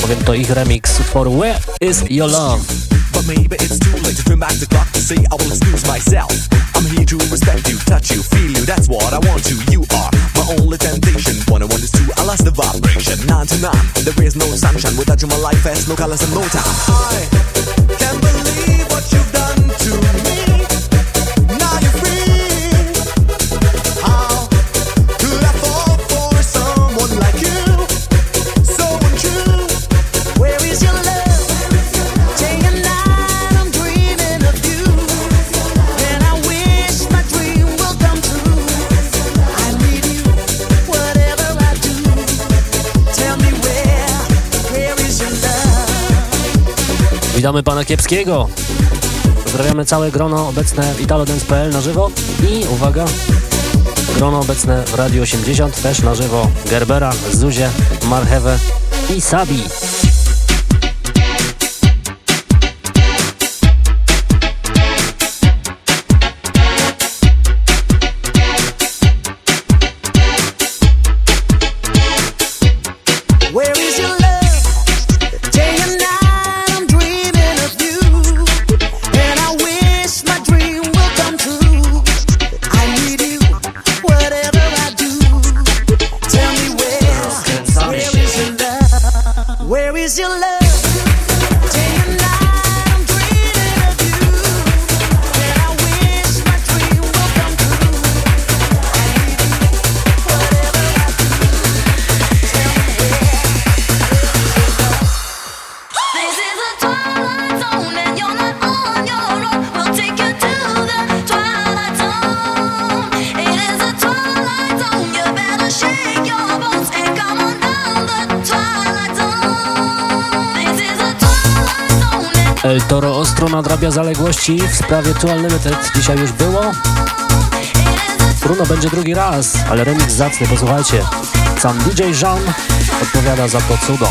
powiem to ich remix for Where Is Your Love. But maybe it's too late to turn back the clock to say I will excuse myself. I'm here to respect you, touch you, feel you, that's what I want to. You are my only temptation. One want is two, I lost the vibration. Nine to nine, there is no sunshine without you. My life has no colors and no time. I can't believe what you've done to me. Witamy pana Kiepskiego. Pozdrawiamy całe grono obecne w italodance.pl na żywo i uwaga, grono obecne w Radio 80 też na żywo. Gerbera, Zuzie, Marchewę i Sabi. El Toro ostro nadrabia zaległości w sprawie Dual Limited. Dzisiaj już było. Trudno będzie drugi raz, ale remix zacny, posłuchajcie. Sam DJ Jean odpowiada za to cudo.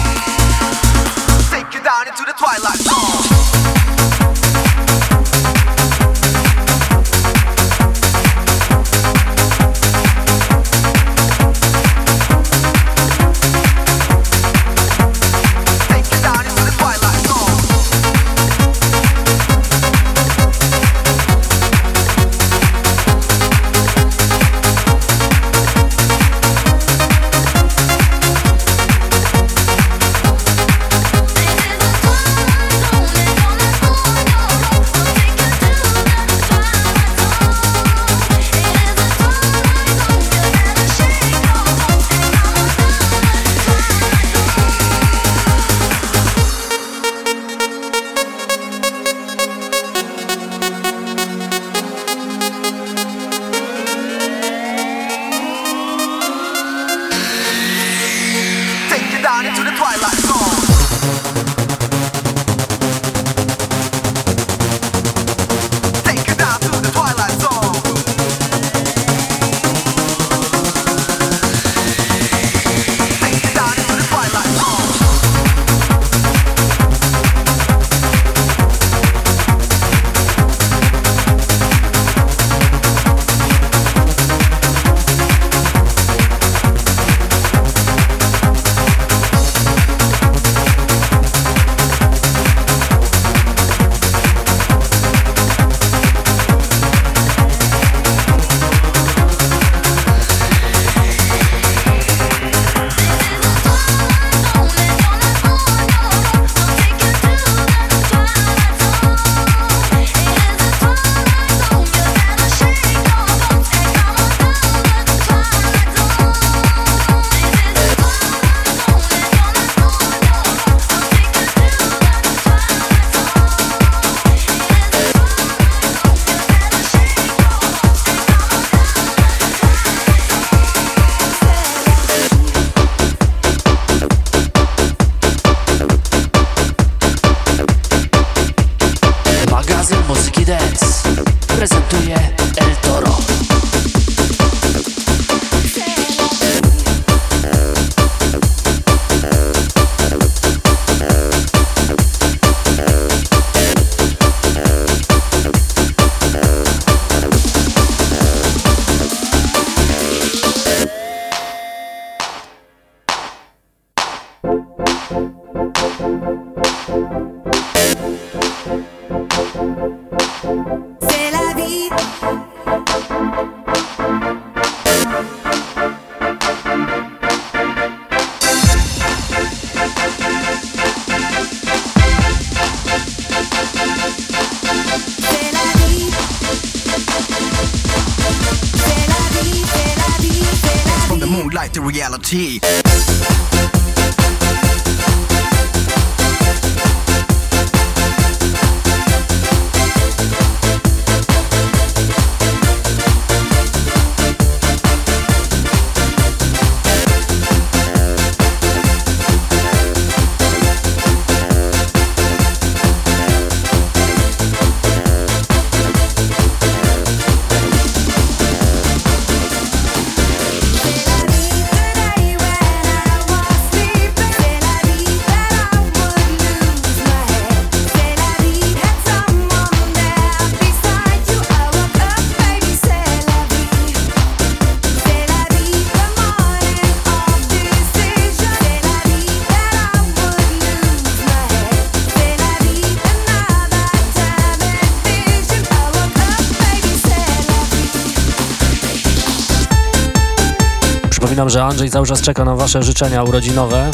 Że Andrzej cały czas czeka na wasze życzenia urodzinowe.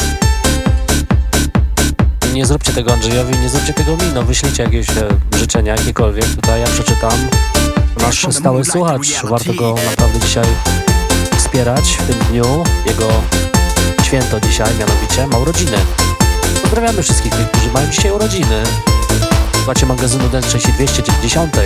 Nie zróbcie tego Andrzejowi, nie zróbcie tego mi, no wyślijcie jakieś e, życzenia, jakiekolwiek. Tutaj ja przeczytam. Nasz stały słuchacz, warto go naprawdę dzisiaj wspierać w tym dniu. Jego święto dzisiaj, mianowicie ma urodziny. Pozdrawiamy wszystkich tych, którzy mają dzisiaj urodziny. Słuchajcie magazynu Den 3290.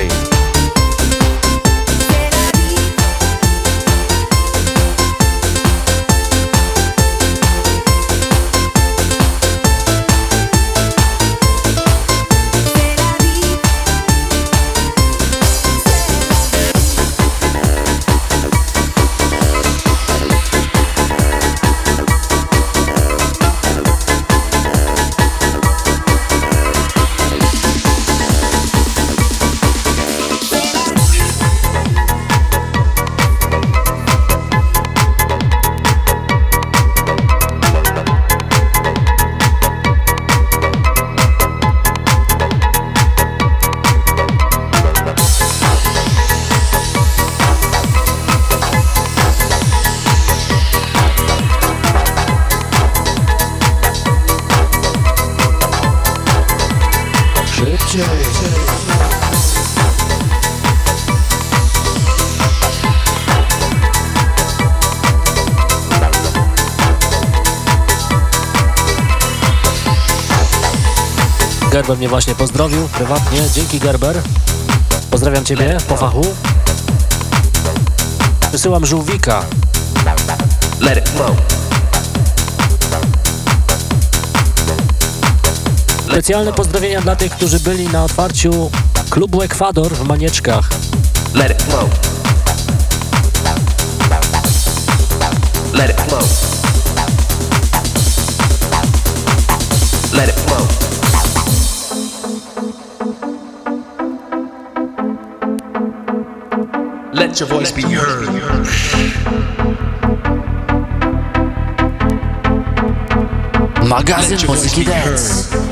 Gerber mnie właśnie pozdrowił prywatnie. Dzięki Gerber. Pozdrawiam Ciebie po fachu. Wysyłam żółwika. Let it flow. Specjalne pozdrowienia dla tych, którzy byli na otwarciu klubu Ekwador w Manieczkach. Let it flow. Let it flow. Let your voice be heard. Magazyn muzyki dance.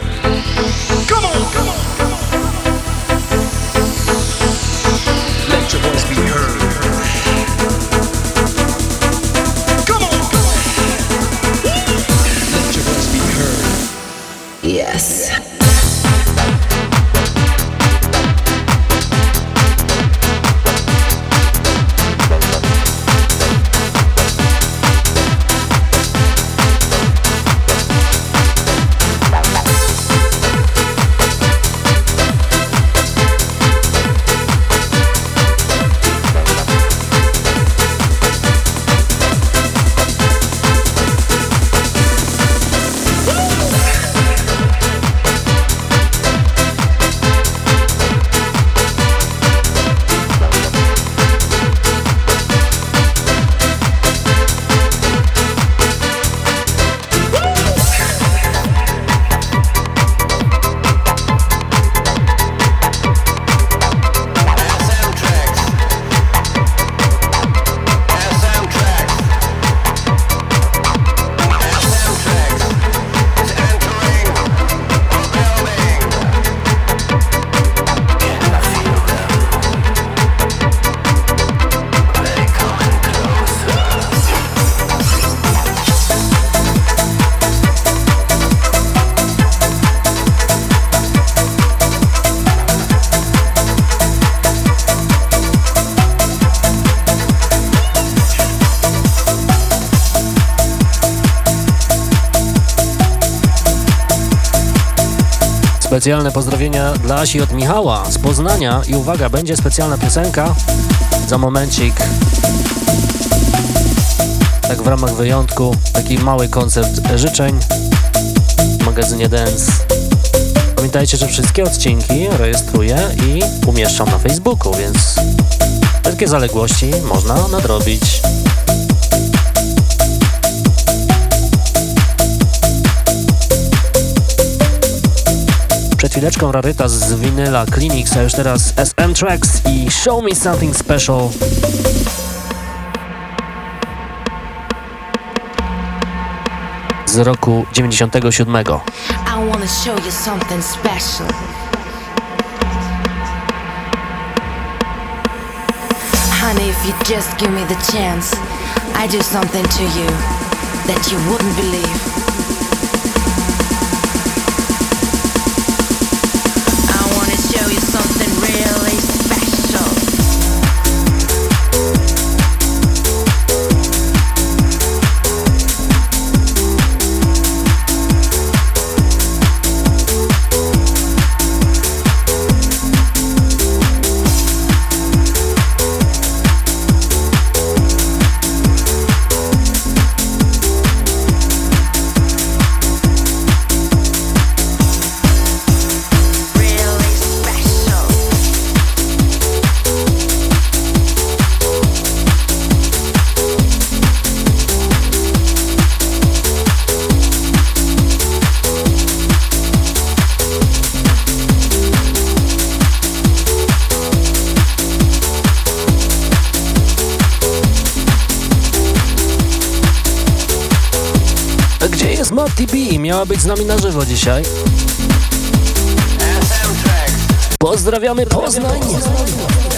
Specjalne pozdrowienia dla Asi od Michała z Poznania i uwaga, będzie specjalna piosenka za momencik. Tak w ramach wyjątku, taki mały koncert życzeń w magazynie Dance. Pamiętajcie, że wszystkie odcinki rejestruję i umieszczam na Facebooku, więc wszystkie zaległości można nadrobić. Przed chwileczką z winyla Clinics, a już teraz SM Tracks i Show Me Something Special. Z roku 97. I wanna show you something special. Honey, if you just give me the chance, I do something to you that you wouldn't believe. Marty B? Miała być z nami na żywo dzisiaj. Pozdrawiamy Poznań! This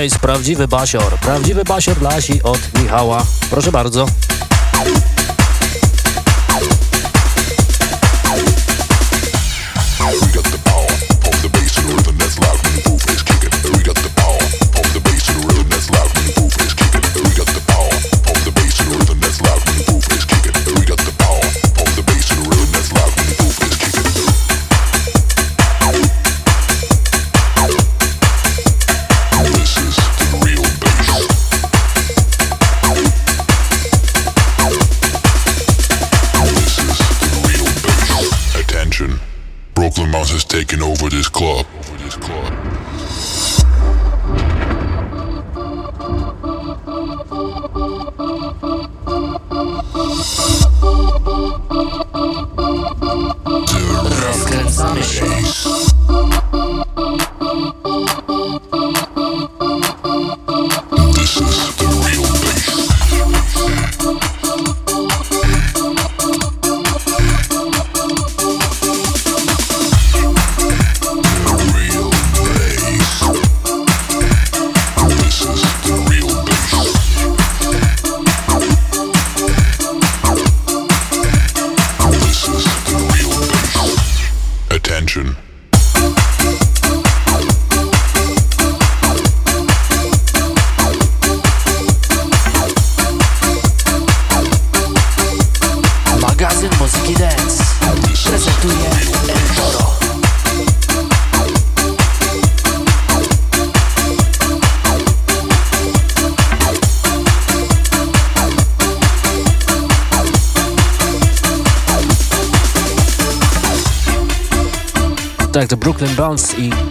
Bass, prawdziwy basior. Prawdziwy basior dla Asi od Michała. Proszę bardzo.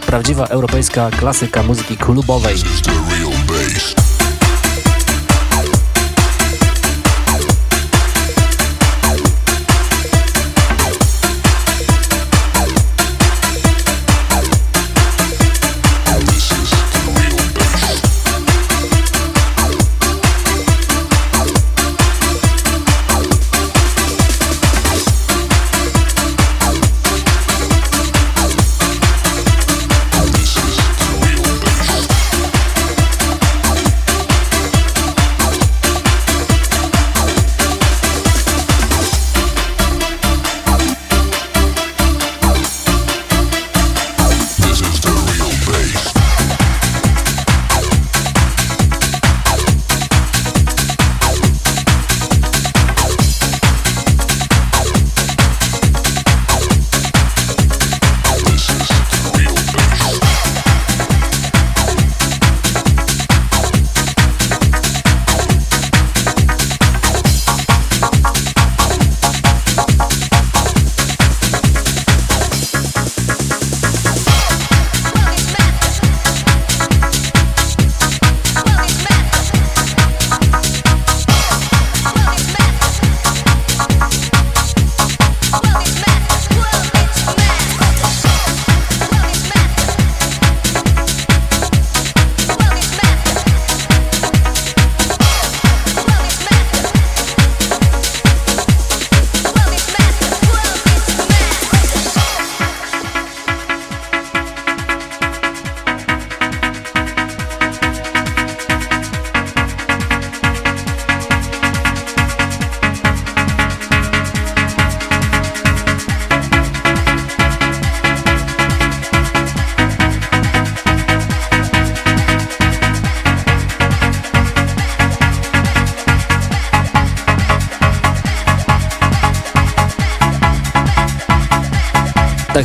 Prawdziwa europejska klasyka muzyki klubowej.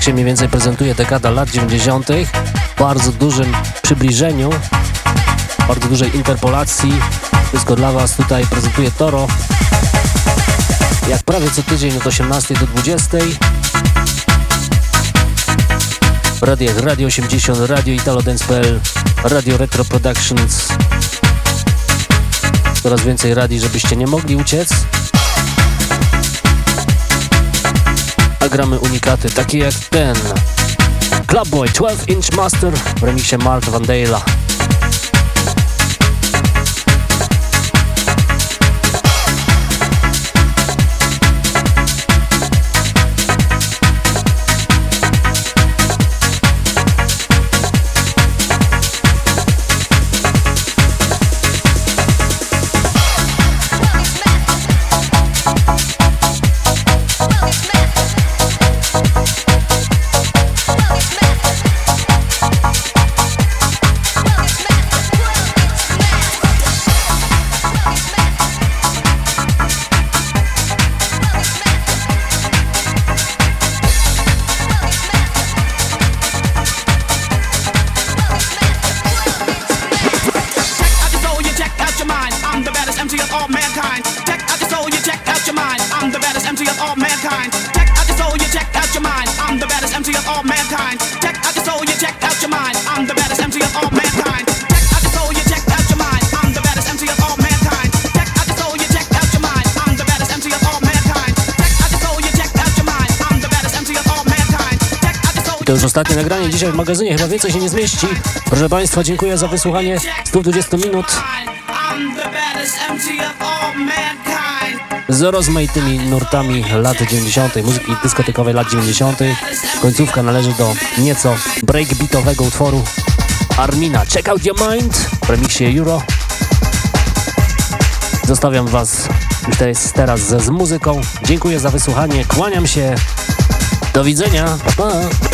Się mniej więcej prezentuje dekada lat 90. W bardzo dużym przybliżeniu, bardzo dużej interpolacji. Wszystko dla Was tutaj prezentuje Toro. Jak prawie co tydzień od 18 do 20. W radiach Radio 80, Radio Italo Dance.pl, Radio Retro Productions. Coraz więcej radii, żebyście nie mogli uciec. A gramy unikaty, takie jak ten Clubboy 12 Inch Master w remixie Mark Van Dale'a. Już ostatnie nagranie dzisiaj w magazynie, chyba więcej się nie zmieści. Proszę Państwa, dziękuję za wysłuchanie 120 minut z rozmaitymi nurtami lat 90., muzyki dyskotekowej lat 90. Końcówka należy do nieco breakbeatowego utworu Armina. Check out your mind w remiksie Euro. Zostawiam Was już teraz, teraz z muzyką. Dziękuję za wysłuchanie, kłaniam się. Do widzenia. Pa, pa.